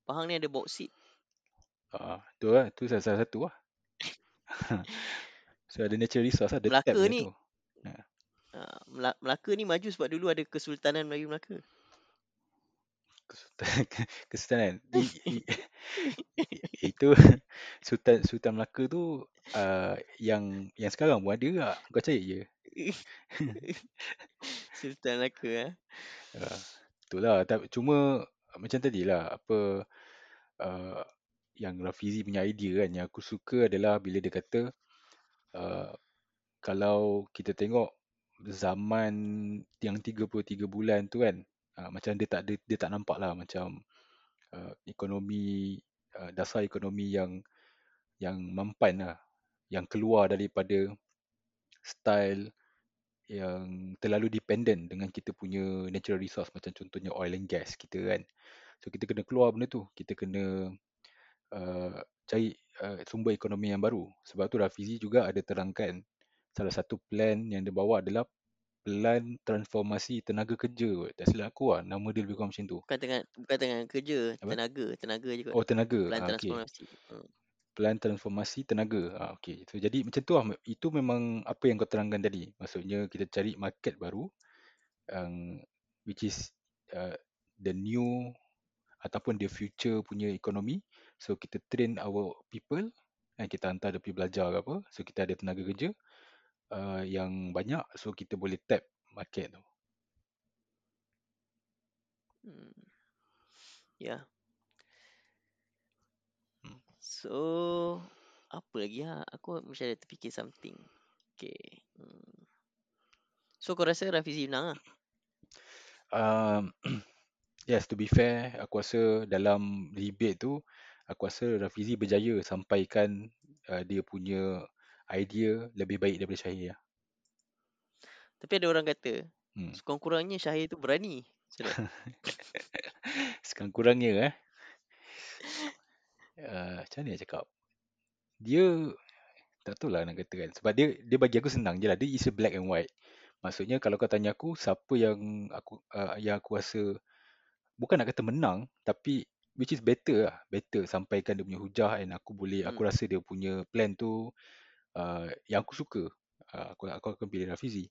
Pahang ni ada bauxit. Uh, tu lah, tu salah, satu lah. <coughs> so ada natural resource lah, ada Melaka tap ni, tu. Uh, Melaka ni maju sebab dulu ada Kesultanan Melayu Melaka. Kesultanan, <laughs> Kesultanan. I, i, <laughs> itu Sultan Sultan Melaka tu uh, yang yang sekarang pun ada tak? Kau percaya je? <laughs> Sultan Melaka eh. Uh, itulah cuma macam tadilah apa uh, yang Rafizi punya idea kan yang aku suka adalah bila dia kata uh, kalau kita tengok zaman yang 33 bulan tu kan uh, macam dia tak dia, dia tak nampak lah macam uh, ekonomi uh, dasar ekonomi yang yang mampan lah. Yang keluar daripada style yang terlalu dependent dengan kita punya natural resource macam contohnya oil and gas kita kan. So kita kena keluar benda tu. Kita kena uh, cari uh, sumber ekonomi yang baru. Sebab tu Rafizi juga ada terangkan salah satu plan yang dia bawa adalah plan transformasi tenaga kerja tak silap aku lah nama dia lebih kurang macam tu. Bukan tengah bukan tengah kerja Apa? tenaga tenaga juga oh tenaga. Plan ah, transformasi. Okay. hmm. plan transformasi tenaga. Ah, okay. so jadi macam tu lah. Itu memang apa yang kau terangkan tadi. Maksudnya kita cari market baru um, which is uh, the new ataupun the future punya ekonomi so kita train our people kita hantar dia pergi belajar ke apa. So kita ada tenaga kerja uh, yang banyak so kita boleh tap market tu. Hmm. Ya. Yeah. Hmm. So apa lagi ha? Aku macam ada terfikir something. Okay. Hmm. So kau rasa Rafizi menang lah? Um, <clears throat> yes, to be fair, aku rasa dalam debate tu, aku rasa Rafizi berjaya sampaikan uh, dia punya idea lebih baik daripada Syahir. Ya. Tapi ada orang kata, hmm. sekurang-kurangnya Syahir tu berani. <laughs> sekurang-kurangnya eh. Uh, macam mana nak cakap? Dia, tak tahu lah nak kata kan. Sebab dia dia bagi aku senang je lah. Dia is a black and white. Maksudnya kalau kau tanya aku, siapa yang aku uh, yang aku rasa, bukan nak kata menang, tapi which is better lah. Better sampaikan dia punya hujah and aku boleh, hmm. aku rasa dia punya plan tu uh, yang aku suka uh, aku aku akan pilih Rafizi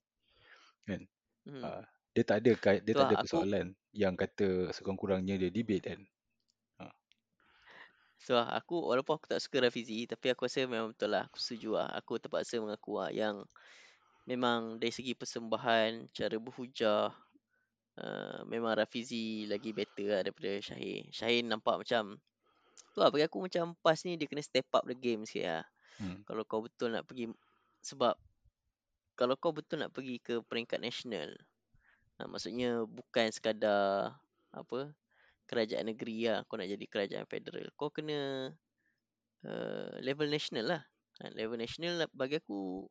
kan? Hmm. uh, dia tak ada dia tak ada persoalan aku, yang kata sekurang-kurangnya dia debate kan? Uh. so aku walaupun aku tak suka Rafizi tapi aku rasa memang betul lah aku setuju lah. Aku terpaksa mengaku lah yang memang dari segi persembahan cara berhujah Uh, memang Rafizi lagi better lah daripada Syahir. Syahir nampak macam Tu lah bagi aku macam pas ni dia kena step up the game sikit lah Hmm. Kalau kau betul nak pergi sebab kalau kau betul nak pergi ke peringkat nasional, ha, maksudnya bukan sekadar apa kerajaan negeri lah, kau nak jadi kerajaan federal, kau kena uh, level nasional lah. Ha, level nasional lah, bagi aku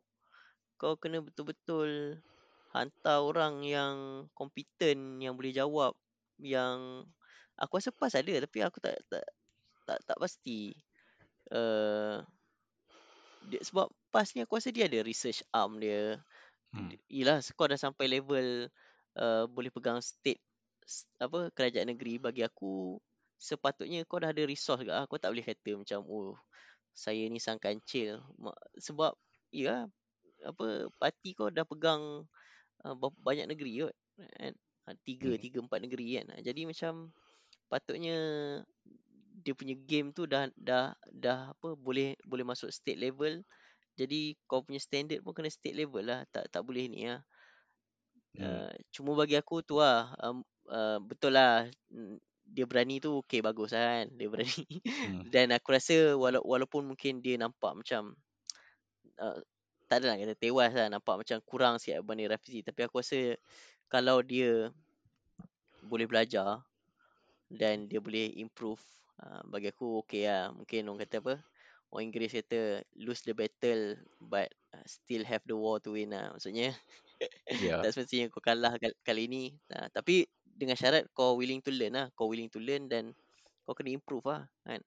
kau kena betul-betul hantar orang yang kompeten yang boleh jawab yang aku rasa pas ada tapi aku tak tak tak, tak pasti uh, dia, sebab pas ni aku rasa dia ada research arm dia. Hmm. Yalah, kau dah sampai level uh, boleh pegang state apa kerajaan negeri bagi aku sepatutnya kau dah ada resource juga. Kau tak boleh kata macam oh saya ni sang kancil sebab ya apa parti kau dah pegang uh, banyak negeri kot kan tiga hmm. tiga empat negeri kan jadi macam patutnya dia punya game tu dah dah dah apa boleh boleh masuk state level. Jadi kau punya standard pun kena state level lah. Tak tak boleh ni lah hmm. uh, cuma bagi aku tu lah um, uh, betul lah. Dia berani tu okey bagus lah kan. Dia berani. Hmm. <laughs> dan aku rasa wala- walaupun mungkin dia nampak macam uh, tak adalah kata tewas lah nampak macam kurang sikit berbanding Rafizi tapi aku rasa kalau dia boleh belajar dan dia boleh improve uh, bagi aku okey lah mungkin orang kata apa orang Inggeris kata lose the battle but uh, still have the war to win lah. Maksudnya Ya, <laughs> tak semestinya kau kalah kal- kali ni. Uh, tapi dengan syarat kau willing to learn lah. Kau willing to learn dan kau kena improve lah kan.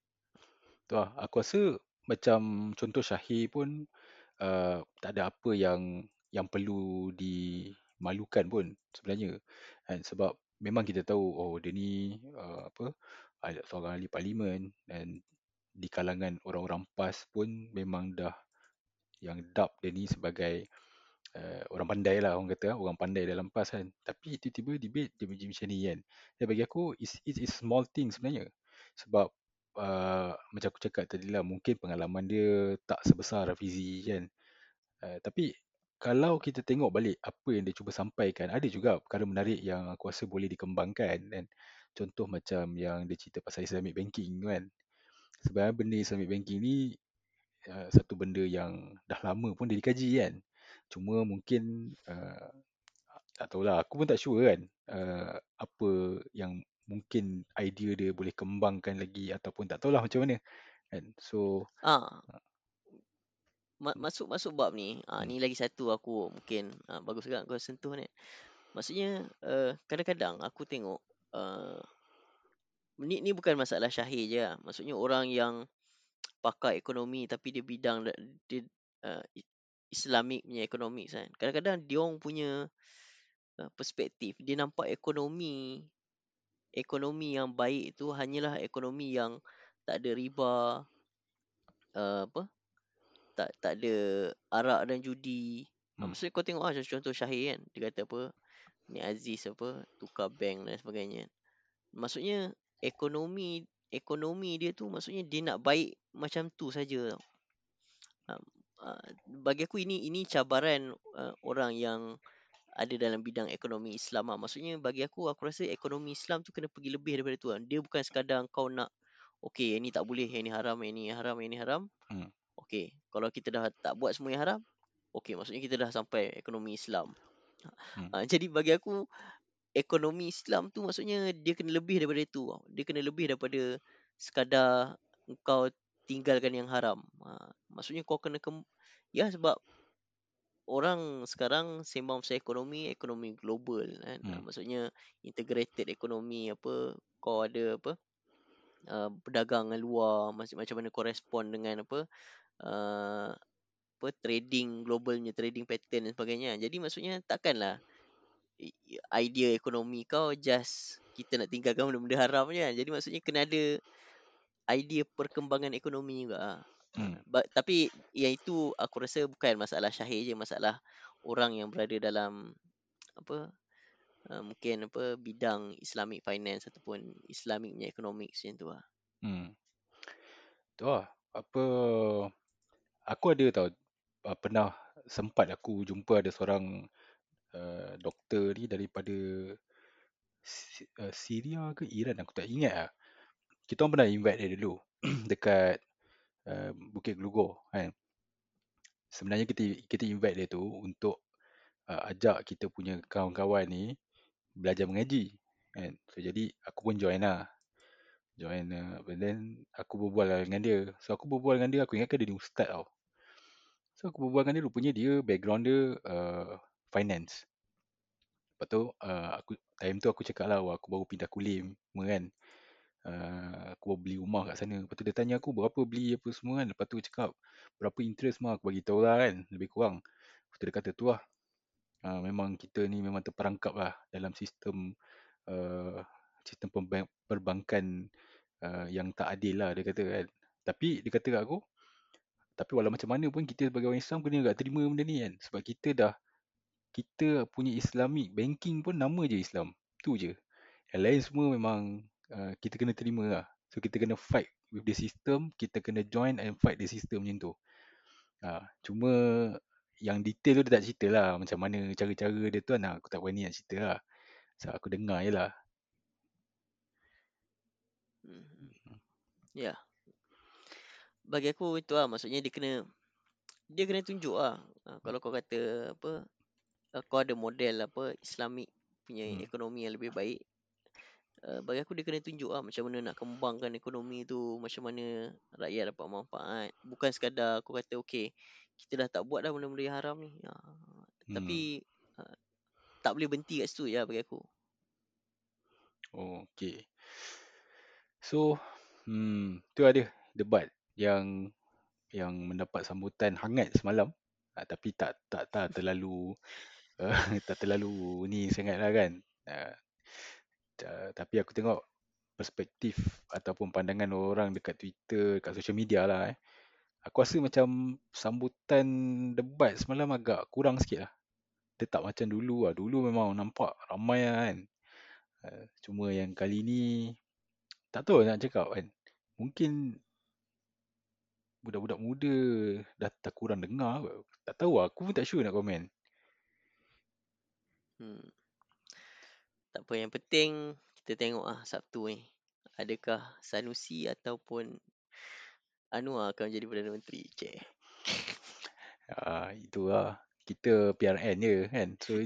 tu lah. Aku rasa macam contoh Syahir pun uh, tak ada apa yang yang perlu dimalukan pun sebenarnya. Kan? Sebab memang kita tahu oh dia ni uh, apa ada seorang ahli parlimen dan di kalangan orang-orang PAS pun memang dah yang dub dia ni sebagai uh, orang pandai lah orang kata orang pandai dalam PAS kan. Tapi tiba-tiba debate dia macam macam ni kan. Dan bagi aku it's, it's, it's small thing sebenarnya. Sebab uh, macam aku cakap tadi lah mungkin pengalaman dia tak sebesar Rafizi kan. Uh, tapi kalau kita tengok balik apa yang dia cuba sampaikan ada juga perkara menarik yang aku rasa boleh dikembangkan kan contoh macam yang dia cerita pasal Islamic banking kan. Sebenarnya benda Islamic banking ni uh, satu benda yang dah lama pun dia dikaji kan. Cuma mungkin uh, tak tahulah aku pun tak sure kan uh, apa yang mungkin idea dia boleh kembangkan lagi ataupun tak tahulah macam mana kan. So Ah, ma- masuk masuk bab ni. Ah, hmm, ni lagi satu aku mungkin ah, bagus juga kau sentuh ni. Maksudnya uh, kadang-kadang aku tengok uh, ni ni bukan masalah Syahir je lah. Maksudnya orang yang pakar ekonomi tapi dia bidang da- dia uh, Islamic punya ekonomi kan. Kadang-kadang dia orang punya uh, perspektif dia nampak ekonomi ekonomi yang baik itu hanyalah ekonomi yang tak ada riba uh, apa tak tak ada arak dan judi. Hmm, maksudnya kau tengok ah contoh Syahir kan. Dia kata apa? Ni Aziz apa? Tukar bank dan sebagainya. Maksudnya ekonomi ekonomi dia tu maksudnya dia nak baik macam tu saja tau. Um, uh, bagi aku ini ini cabaran uh, orang yang ada dalam bidang ekonomi Islam lah. Maksudnya bagi aku aku rasa ekonomi Islam tu kena pergi lebih daripada tu kan. Dia bukan sekadar kau nak okey yang ni tak boleh, yang ni haram, yang ni haram, yang ni haram. hmm, Okey, kalau kita dah tak buat semua yang haram, okey maksudnya kita dah sampai ekonomi Islam. Hmm, Uh, jadi bagi aku ekonomi Islam tu maksudnya dia kena lebih daripada itu. Dia kena lebih daripada sekadar kau tinggalkan yang haram. Uh, maksudnya kau kena kem- ya sebab orang sekarang sembang pasal ekonomi, ekonomi global kan. Uh, hmm, maksudnya integrated ekonomi apa kau ada apa uh, berdagang dengan luar macam mana kau respond dengan apa uh, apa trading global punya trading pattern dan sebagainya. Jadi maksudnya takkanlah idea ekonomi kau just kita nak tinggalkan benda-benda haram je. kan. Jadi maksudnya kena ada idea perkembangan ekonomi juga. ah. hmm, but, tapi yang itu aku rasa bukan masalah Syahir je, masalah orang yang berada dalam apa uh, mungkin apa bidang Islamic finance ataupun Islamic punya economics macam tu lah. hmm. tu lah apa aku ada tau uh, pernah sempat aku jumpa ada seorang uh, doktor ni daripada uh, Syria ke Iran? Aku tak ingat lah. Kita orang pernah invite dia dulu <clears throat> dekat uh, Bukit Gelugor kan? Sebenarnya kita kita invite dia tu untuk uh, ajak kita punya kawan-kawan ni belajar mengaji kan? So jadi aku pun join lah. Join uh, but then aku berbual dengan dia. So aku berbual dengan dia aku ingatkan dia ni ustaz tau so aku berbual dengan dia rupanya dia background dia uh, finance. Lepas tu uh, aku time tu aku cakap lah aku baru pindah kulim semua kan. Uh, aku baru beli rumah kat sana. Lepas tu dia tanya aku berapa beli apa semua kan? Lepas tu cakap berapa interest mah? Aku bagi tahu lah kan lebih kurang. Lepas tu dia kata tu lah uh, memang kita ni memang terperangkap lah dalam sistem uh, sistem perbankan uh, yang tak adil lah dia kata kan. Tapi dia kata kat aku tapi walau macam mana pun kita sebagai orang Islam kena agak terima benda ni kan sebab kita dah kita punya Islamic banking pun nama je Islam tu je yang lain semua memang uh, kita kena terima lah so kita kena fight with the system kita kena join and fight the system macam tu uh, cuma yang detail tu dia tak cerita lah macam mana cara-cara dia tu nah, aku tak berani nak cerita lah so aku dengar je lah Hmm. Ya. Yeah. Bagi aku itu lah maksudnya dia kena dia kena tunjuk lah uh, kalau kau kata apa uh, kau ada model apa Islamic punya hmm. ekonomi yang lebih baik uh, bagi aku dia kena tunjuk lah macam mana nak kembangkan ekonomi tu macam mana rakyat dapat manfaat bukan sekadar aku kata okey kita dah tak buat dah benda-benda yang haram ni. Ha. Hmm. Tapi uh, tak boleh berhenti kat situ je lah bagi aku. Oh, okay. So, hmm, tu ada debat yang yang mendapat sambutan hangat semalam. Uh, tapi tak tak tak terlalu uh, <laughs> tak terlalu ni sangat lah kan. Uh, tapi aku tengok perspektif ataupun pandangan orang dekat Twitter, dekat social media lah eh. Aku rasa macam sambutan debat semalam agak kurang sikit lah. Dia tak macam dulu lah. Dulu memang nampak ramai lah kan. Uh, cuma yang kali ni tak tahu nak cakap kan. Mungkin budak-budak muda dah tak kurang dengar. Tak tahu lah. Aku pun tak sure nak komen. Hmm. Tak apa yang penting kita tengok ah Sabtu ni. Adakah Sanusi ataupun Anwar akan menjadi Perdana Menteri? Cik. <laughs> Ah, itu lah. Kita PRN je kan. So,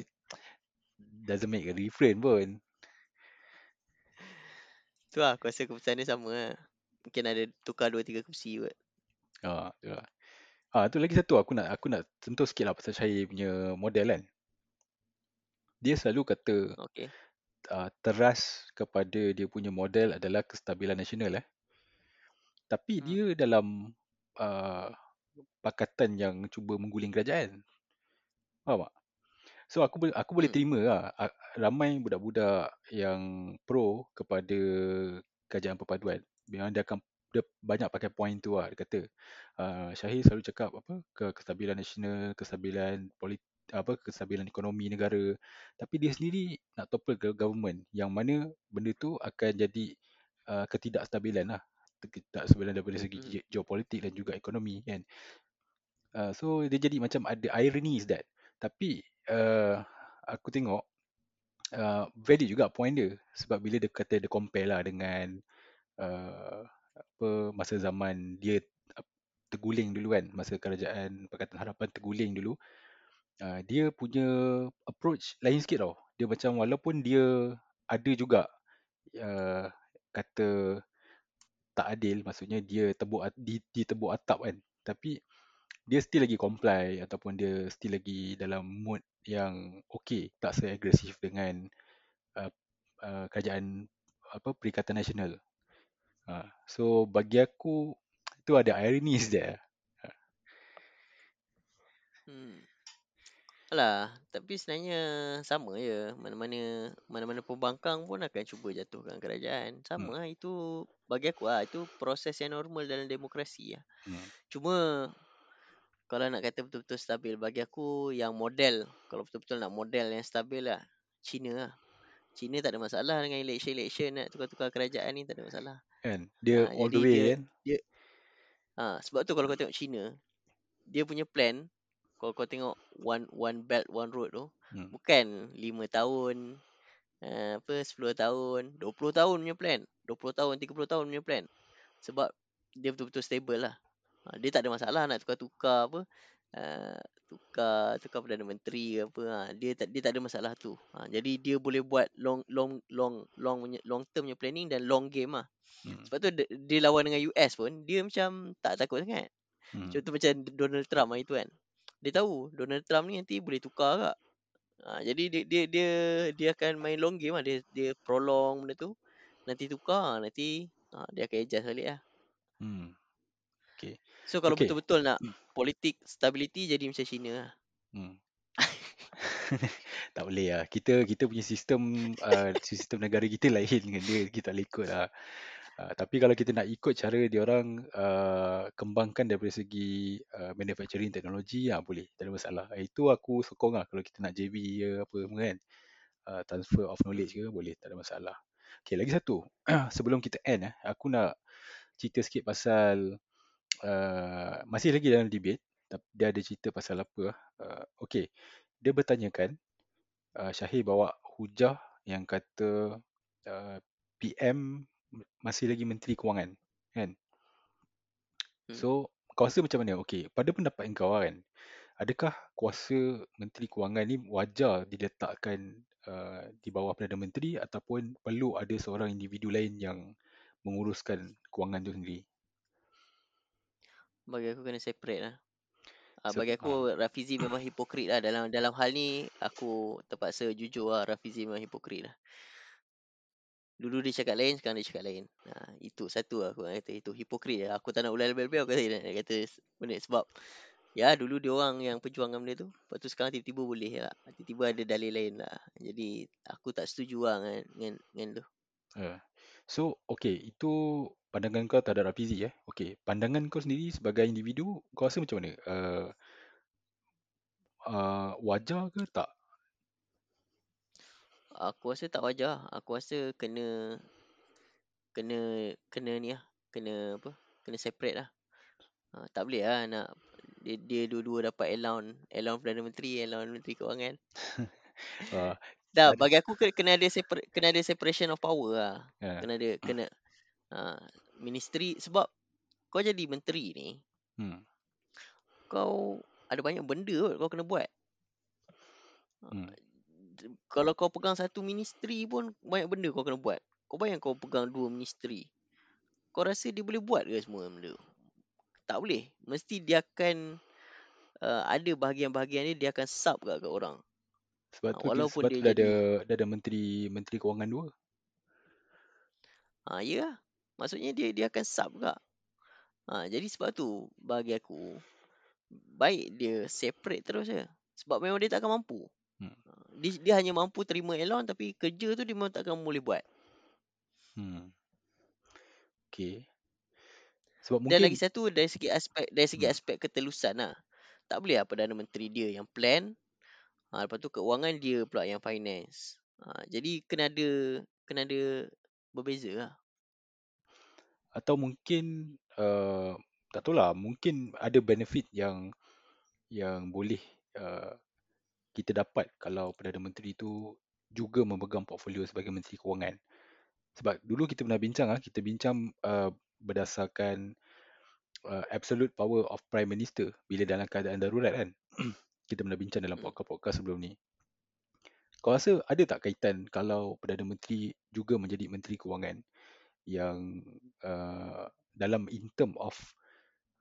doesn't make a difference pun. Tu lah aku rasa keputusan dia sama lah. Mungkin ada tukar 2-3 kursi kot. Ah, tu lah. Ah, tu lagi satu aku nak aku nak sentuh sikit lah pasal Syahir punya model kan. Dia selalu kata Okay. uh, teras kepada dia punya model adalah kestabilan nasional eh. Tapi Hmm. dia dalam uh, pakatan yang cuba mengguling kerajaan. Faham tak? So aku boleh aku boleh Hmm. terima lah ramai budak-budak yang pro kepada kerajaan perpaduan. Memang dia akan dia banyak pakai point tu lah. Dia kata uh, Syahir selalu cakap apa ke kestabilan nasional, kestabilan politik apa kestabilan ekonomi negara tapi dia sendiri nak topple ke government yang mana benda tu akan jadi uh, ketidakstabilan lah ketidakstabilan daripada segi Hmm. ge- geopolitik dan juga ekonomi kan uh, so dia jadi macam ada irony is that tapi uh, aku tengok uh, valid juga point dia sebab bila dia kata dia compare lah dengan uh, apa masa zaman dia terguling dulu kan masa kerajaan Pakatan Harapan terguling dulu uh, dia punya approach lain sikit tau. Dia macam walaupun dia ada juga uh, kata tak adil, maksudnya dia tebuk di, tebuk atap kan. Tapi dia still lagi comply ataupun dia still lagi dalam mood yang okay, tak seagresif dengan uh, uh, kerajaan apa Perikatan Nasional. Uh, so bagi aku tu ada ironies there. Hmm. Alah, tapi sebenarnya sama je. Mana-mana mana-mana pembangkang pun akan cuba jatuhkan kerajaan. Sama Hmm. lah itu bagi aku lah itu proses yang normal dalam demokrasi lah. Hmm. Cuma kalau nak kata betul-betul stabil bagi aku yang model kalau betul-betul nak model yang stabil lah China lah. China tak ada masalah dengan election-election nak tukar-tukar kerajaan ni tak ada masalah. Kan? Dia Ha, all the way dia kan. ha, sebab tu kalau kau tengok China dia punya plan kalau kau tengok one one belt one road tu Hmm. bukan 5 tahun uh, apa 10 tahun 20 tahun punya plan 20 tahun 30 tahun punya plan sebab dia betul-betul stable lah ha, dia tak ada masalah nak tukar-tukar apa uh, tukar tukar perdana menteri ke apa ha, dia tak dia tak ada masalah tu ha, jadi dia boleh buat long long long long punya long term punya planning dan long game lah Hmm. sebab tu dia, dia lawan dengan US pun dia macam tak takut sangat Hmm. Contoh macam Donald Trump hari tu kan. Dia tahu Donald Trump ni nanti boleh tukar kak. Ha, jadi dia, dia dia dia akan main long game lah. Dia dia prolong benda tu. Nanti tukar, nanti ha, dia akan adjust balik lah. Hmm. Okay. So kalau Okay. betul-betul nak politik stability jadi macam China lah. Hmm. <laughs> tak boleh lah. Kita kita punya sistem uh, sistem negara kita lain dengan dia. Kita tak boleh ikut lah. Uh, tapi kalau kita nak ikut cara dia orang uh, kembangkan daripada segi uh, manufacturing teknologi ya boleh tak ada masalah. Itu aku sokong lah kalau kita nak JV ke apa semua kan. Uh, transfer of knowledge ke boleh tak ada masalah. Okay lagi satu <clears throat> sebelum kita end eh aku nak cerita sikit pasal uh, masih lagi dalam debate tapi dia ada cerita pasal apa uh, okay. Dia bertanyakan uh, Syahir bawa hujah yang kata uh, PM masih lagi Menteri Kewangan kan? Hmm. so kau rasa macam mana? Okay pada pendapat kau kan adakah kuasa Menteri Kewangan ni wajar diletakkan uh, di bawah Perdana Menteri ataupun perlu ada seorang individu lain yang menguruskan kewangan tu sendiri Bagi aku kena separate lah. Ah, So, bagi aku Rafizi <coughs> memang hipokrit lah dalam dalam hal ni aku terpaksa jujur lah Rafizi memang hipokrit lah. Dulu dia cakap lain, sekarang dia cakap lain. Ha, itu satu lah aku kata itu hipokrit lah. Aku tak nak ulang lebih-lebih aku kata, nak kata benda sebab ya dulu dia orang yang perjuangkan benda tu. Lepas tu sekarang tiba-tiba boleh lah. Tiba-tiba ada dalil lain lah. Jadi aku tak setuju lah dengan, dengan, dengan tu. uh. So, okay, itu pandangan kau terhadap Rafizi eh. Okay, pandangan kau sendiri sebagai individu, kau rasa macam mana? Uh, uh, wajar ke tak? Aku rasa tak wajar. Aku rasa kena kena kena ni lah. Kena apa? Kena separate lah. Ha, tak boleh lah nak dia, dia dua-dua dapat allowance, allowance Perdana Menteri, allowance Menteri Kewangan. Uh, <laughs> Dah, ada- bagi aku ke- kena ada separ, kena ada separation of power lah. uh, Kena ada kena ha, ministry sebab kau jadi menteri ni, hmm, kau ada banyak benda kot kau kena buat. hmm. Kalau kau pegang satu ministry pun banyak benda kau kena buat. Kau bayang kau pegang dua ministry. Kau rasa dia boleh buat ke semua benda? Tak boleh. Mesti dia akan uh, ada bahagian-bahagian dia dia akan sub kat, kat orang. Sebab tu, dia, walaupun sebab dia tu dah ada, jadi- dah ada menteri menteri kewangan dua. Ha, ya lah. Maksudnya dia dia akan sub juga. Ha, jadi sebab tu bagi aku baik dia separate terus je. Sebab memang dia takkan mampu. Hmm. Ha, Dia, dia hanya mampu terima allowance tapi kerja tu dia memang takkan boleh buat. Hmm. Okay. Sebab Dan mungkin lagi satu dari segi aspek dari segi Hmm. aspek ketelusan lah. Tak boleh lah Perdana Menteri dia yang plan. Ha, lepas tu keuangan dia pula yang finance. Ha, jadi kena ada kena ada berbeza lah. atau mungkin uh, tak tahulah mungkin ada benefit yang yang boleh uh, kita dapat kalau Perdana Menteri itu juga memegang portfolio sebagai Menteri Kewangan. Sebab dulu kita pernah bincang ah, kita bincang uh, berdasarkan uh, absolute power of Prime Minister bila dalam keadaan darurat kan. <clears throat> kita pernah bincang dalam Hmm. podcast-podcast sebelum ni. Kau rasa ada tak kaitan kalau Perdana Menteri juga menjadi Menteri Kewangan yang uh, dalam in term of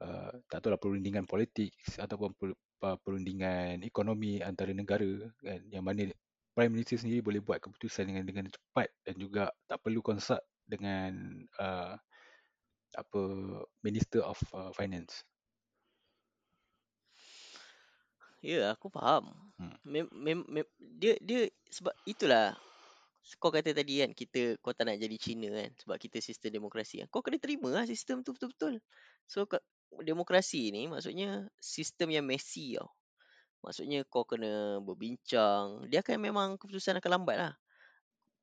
uh, tak tahulah perundingan politik ataupun per, uh, perundingan ekonomi antara negara kan yang mana Prime Minister sendiri boleh buat keputusan dengan dengan cepat dan juga tak perlu consult dengan uh, apa Minister of uh, Finance. Ya, aku faham. Hmm. Mem, mem, mem, dia dia sebab itulah kau kata tadi kan kita kau tak nak jadi Cina kan sebab kita sistem demokrasi kan. Kau kena terima lah sistem tu betul-betul. So demokrasi ni maksudnya sistem yang messy tau. Maksudnya kau kena berbincang. Dia akan memang keputusan akan lambat lah.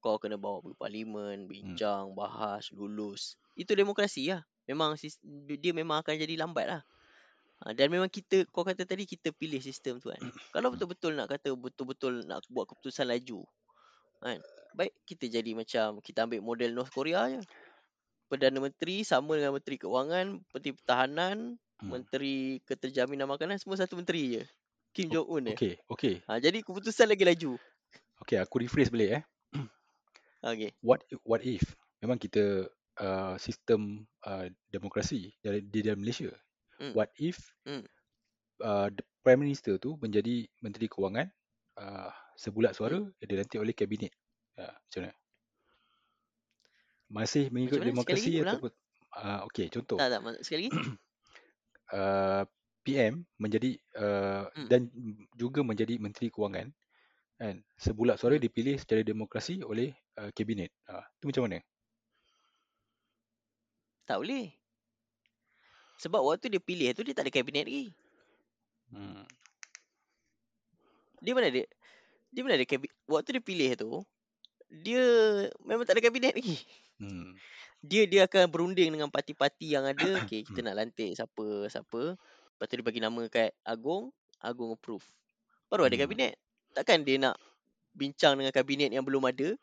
Kau kena bawa pergi parlimen, bincang, bahas, lulus. Itu demokrasi lah. Memang dia memang akan jadi lambat lah. Ha, dan memang kita, kau kata tadi kita pilih sistem tu kan. Kalau betul-betul nak kata betul-betul nak buat keputusan laju. Kan. Baik kita jadi macam kita ambil model North Korea je. Perdana Menteri sama dengan Menteri Keuangan, Menteri Pertahanan, Hmm. Menteri Keterjaminan Makanan semua satu menteri je. Kim Jong Un je. Okey, okey. Ha, jadi keputusan lagi laju. Okey, aku rephrase balik eh. Okay. What what if memang kita uh, sistem uh, demokrasi di, di dalam Malaysia. Hmm. What if Hmm. uh, the Prime Minister tu menjadi Menteri Kewangan uh, sebulat suara Hmm. dia dilantik oleh kabinet. Uh, macam mana? Masih mengikut Macam mana? Demokrasi ataupun uh, okey contoh Tak tak sekali lagi. <clears throat> uh, PM menjadi uh, Hmm. dan juga menjadi Menteri Kewangan kan sebulat suara Hmm. dipilih secara demokrasi oleh uh, kabinet. Uh, tu macam mana? Tak boleh. Sebab waktu dia pilih tu dia tak ada kabinet lagi. Hmm. Dia mana ada dia mana ada kabinet. Waktu dia pilih tu dia memang tak ada kabinet lagi. Hmm. Dia dia akan berunding dengan parti-parti yang ada. <coughs> Okey, kita nak lantik siapa siapa. Lepas tu dia bagi nama kat Agong, Agong approve. Baru ada Hmm. kabinet. Takkan dia nak bincang dengan kabinet yang belum ada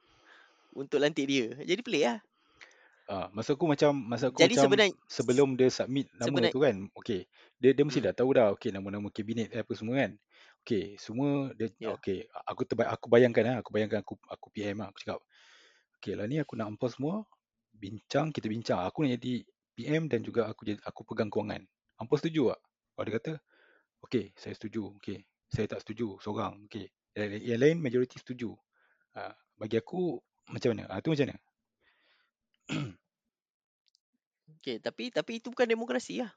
untuk lantik dia. Jadi pelik lah. Ah, masa aku macam masa aku Jadi macam sebenarnya sebelum dia submit nama sebenarnya tu kan. Okey. Dia dia mesti Hmm. dah tahu dah okey nama-nama kabinet apa semua kan. Okey, semua dia Ya. okey, aku terba, aku bayangkan ah, aku bayangkan aku aku PM ah, aku cakap. Okey lah ni aku nak hempus semua bincang, kita bincang. Aku nak jadi PM dan juga aku jadi aku pegang kewangan. Hangpa setuju tak? Kalau dia kata okey saya setuju okey saya tak setuju seorang okey yang, yang lain majoriti setuju uh, bagi aku macam mana ah tu macam mana <clears throat> okey tapi tapi itu bukan demokrasi lah.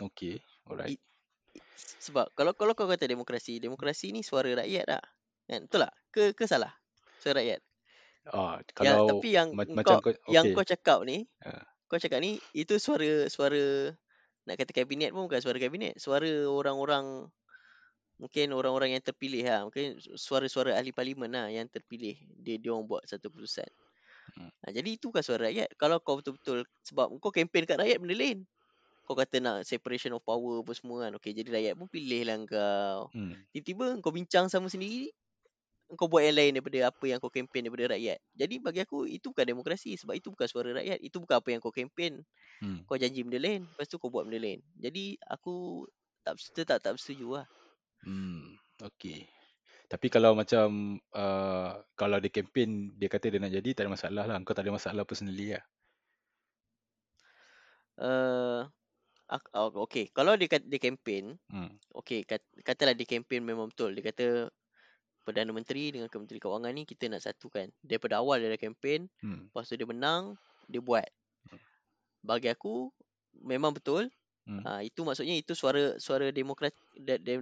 Okey alright. Sebab kalau kalau kau kata demokrasi demokrasi ni suara rakyat lah kan? Betul tak? Ke ke salah? Suara rakyat? Ah, yang, kalau tapi yang ma- kau, macam kau okay. yang kau cakap ni, uh. kau cakap ni itu suara suara nak kata kabinet pun bukan suara kabinet, suara orang-orang mungkin orang-orang yang terpilih lah, mungkin suara-suara ahli parlimen lah yang terpilih. Dia dia orang buat satu keputusan. Hmm. Ha, jadi itu bukan suara rakyat. Kalau kau betul-betul sebab kau kempen kat rakyat benda lain. Kau kata nak separation of power apa semua kan. Okey, jadi rakyat pun pilih lah kau. Hmm. Tiba-tiba kau bincang sama sendiri, kau buat yang lain daripada apa yang kau kempen daripada rakyat. Jadi bagi aku itu bukan demokrasi sebab itu bukan suara rakyat. Itu bukan apa yang kau kempen. Hmm. Kau janji benda lain, lepas tu kau buat benda lain. Jadi aku tak tetap tak bersetuju lah. Hmm, okey. Tapi kalau macam uh, kalau dia kempen dia kata dia nak jadi tak ada masalah lah. Kau tak ada masalah personally lah. Uh, okay, kalau dia dia kempen, hmm. okay, kat, katalah dia kempen memang betul. Dia kata Perdana Menteri dengan Kementeri Kewangan ni kita nak satukan. Daripada awal dia dah kempen, hmm. lepas tu dia menang, dia buat. Hmm. Bagi aku memang betul. Hmm. Ha, itu maksudnya itu suara suara demokrasi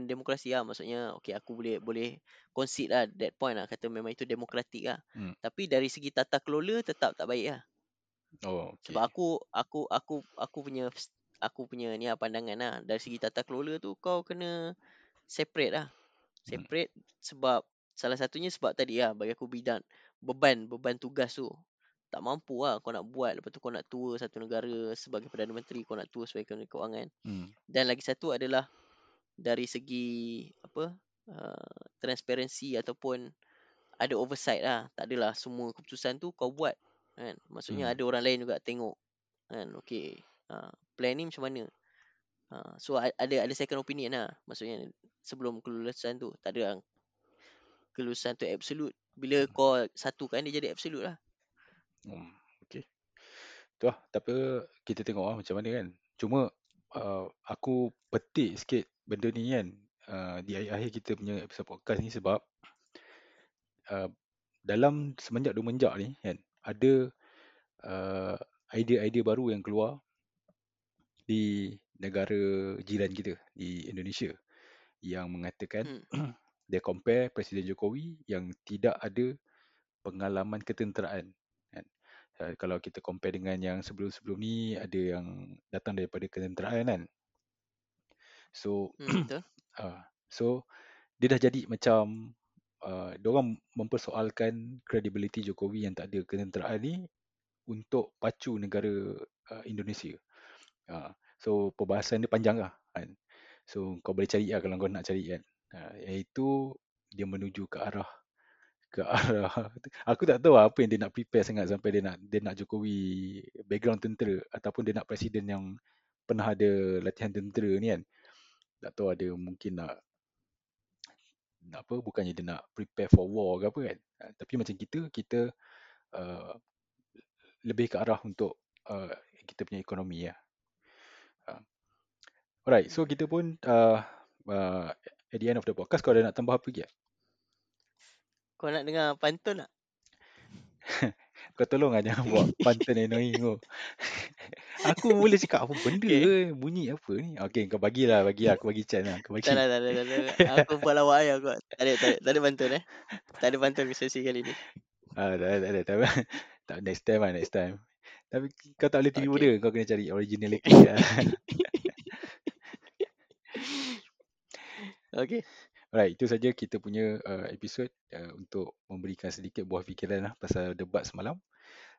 demokrasi lah maksudnya okey aku boleh boleh concede lah that point lah kata memang itu demokratik lah. Hmm. Tapi dari segi tata kelola tetap tak baik lah. Oh, okay. Sebab aku aku aku aku punya aku punya ni lah pandangan lah dari segi tata kelola tu kau kena separate lah. Hmm. Separate hmm. sebab Salah satunya sebab tadi lah bagi aku bidang beban beban tugas tu tak mampu lah kau nak buat lepas tu kau nak tua satu negara sebagai Perdana Menteri kau nak tua sebagai Kementerian Kewangan hmm. dan lagi satu adalah dari segi apa uh, transparansi ataupun ada oversight lah tak adalah semua keputusan tu kau buat kan maksudnya hmm. ada orang lain juga tengok kan okey uh, plan ni macam mana uh, so ada ada second opinion lah maksudnya sebelum kelulusan tu tak ada kelulusan tu absolute. Bila hmm. kau satukan dia jadi absolute lah. Hmm, okay. Tu lah. Tapi kita tengok lah macam mana kan. Cuma uh, aku petik sikit benda ni kan. Uh, di akhir-akhir kita punya episode podcast ni sebab uh, dalam semenjak dua menjak ni kan ada uh, idea-idea baru yang keluar di negara jiran kita di Indonesia yang mengatakan hmm. <clears throat> dia compare Presiden Jokowi yang tidak ada pengalaman ketenteraan. Uh, kalau kita compare dengan yang sebelum-sebelum ni ada yang datang daripada ketenteraan kan. So, hmm, uh, <clears throat> so dia dah jadi macam uh, dia orang mempersoalkan credibility Jokowi yang tak ada ketenteraan ni untuk pacu negara uh, Indonesia. Uh, so perbahasan dia panjang lah kan. So kau boleh cari lah kalau kau nak cari kan. Ha, iaitu dia menuju ke arah ke arah <laughs> aku tak tahu apa yang dia nak prepare sangat sampai dia nak dia nak Jokowi background tentera ataupun dia nak presiden yang pernah ada latihan tentera ni kan tak tahu ada mungkin nak nak apa bukannya dia nak prepare for war ke apa kan ha, tapi macam kita kita uh, lebih ke arah untuk uh, kita punya ekonomi ya. Uh. Alright, so kita pun uh, uh, at the end of the podcast kau ada nak tambah apa lagi Kau nak dengar pantun tak? <laughs> kau tolong lah jangan buat pantun annoying tu. <laughs> aku boleh cakap apa benda okay. bunyi apa ni. Okay kau bagilah bagilah aku bagi chance lah. Aku bagi. Tak ada tak ada tak ada. Aku buat lawak ayah aku. Tak ada tak ada, tak ada pantun eh. Tak ada pantun sesi kali ni. Ah tak ada tak ada tak ada. <laughs> Tak next time lah next time. Tapi kau tak boleh tiba okay. dia kau kena cari originality lah. Okay. Alright, itu saja kita punya uh, episod uh, untuk memberikan sedikit buah fikiran lah pasal debat semalam.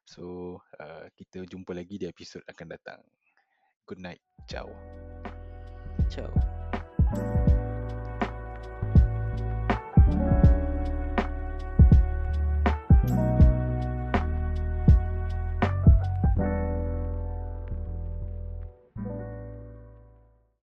So, uh, kita jumpa lagi di episod akan datang. Good night. Ciao. Ciao.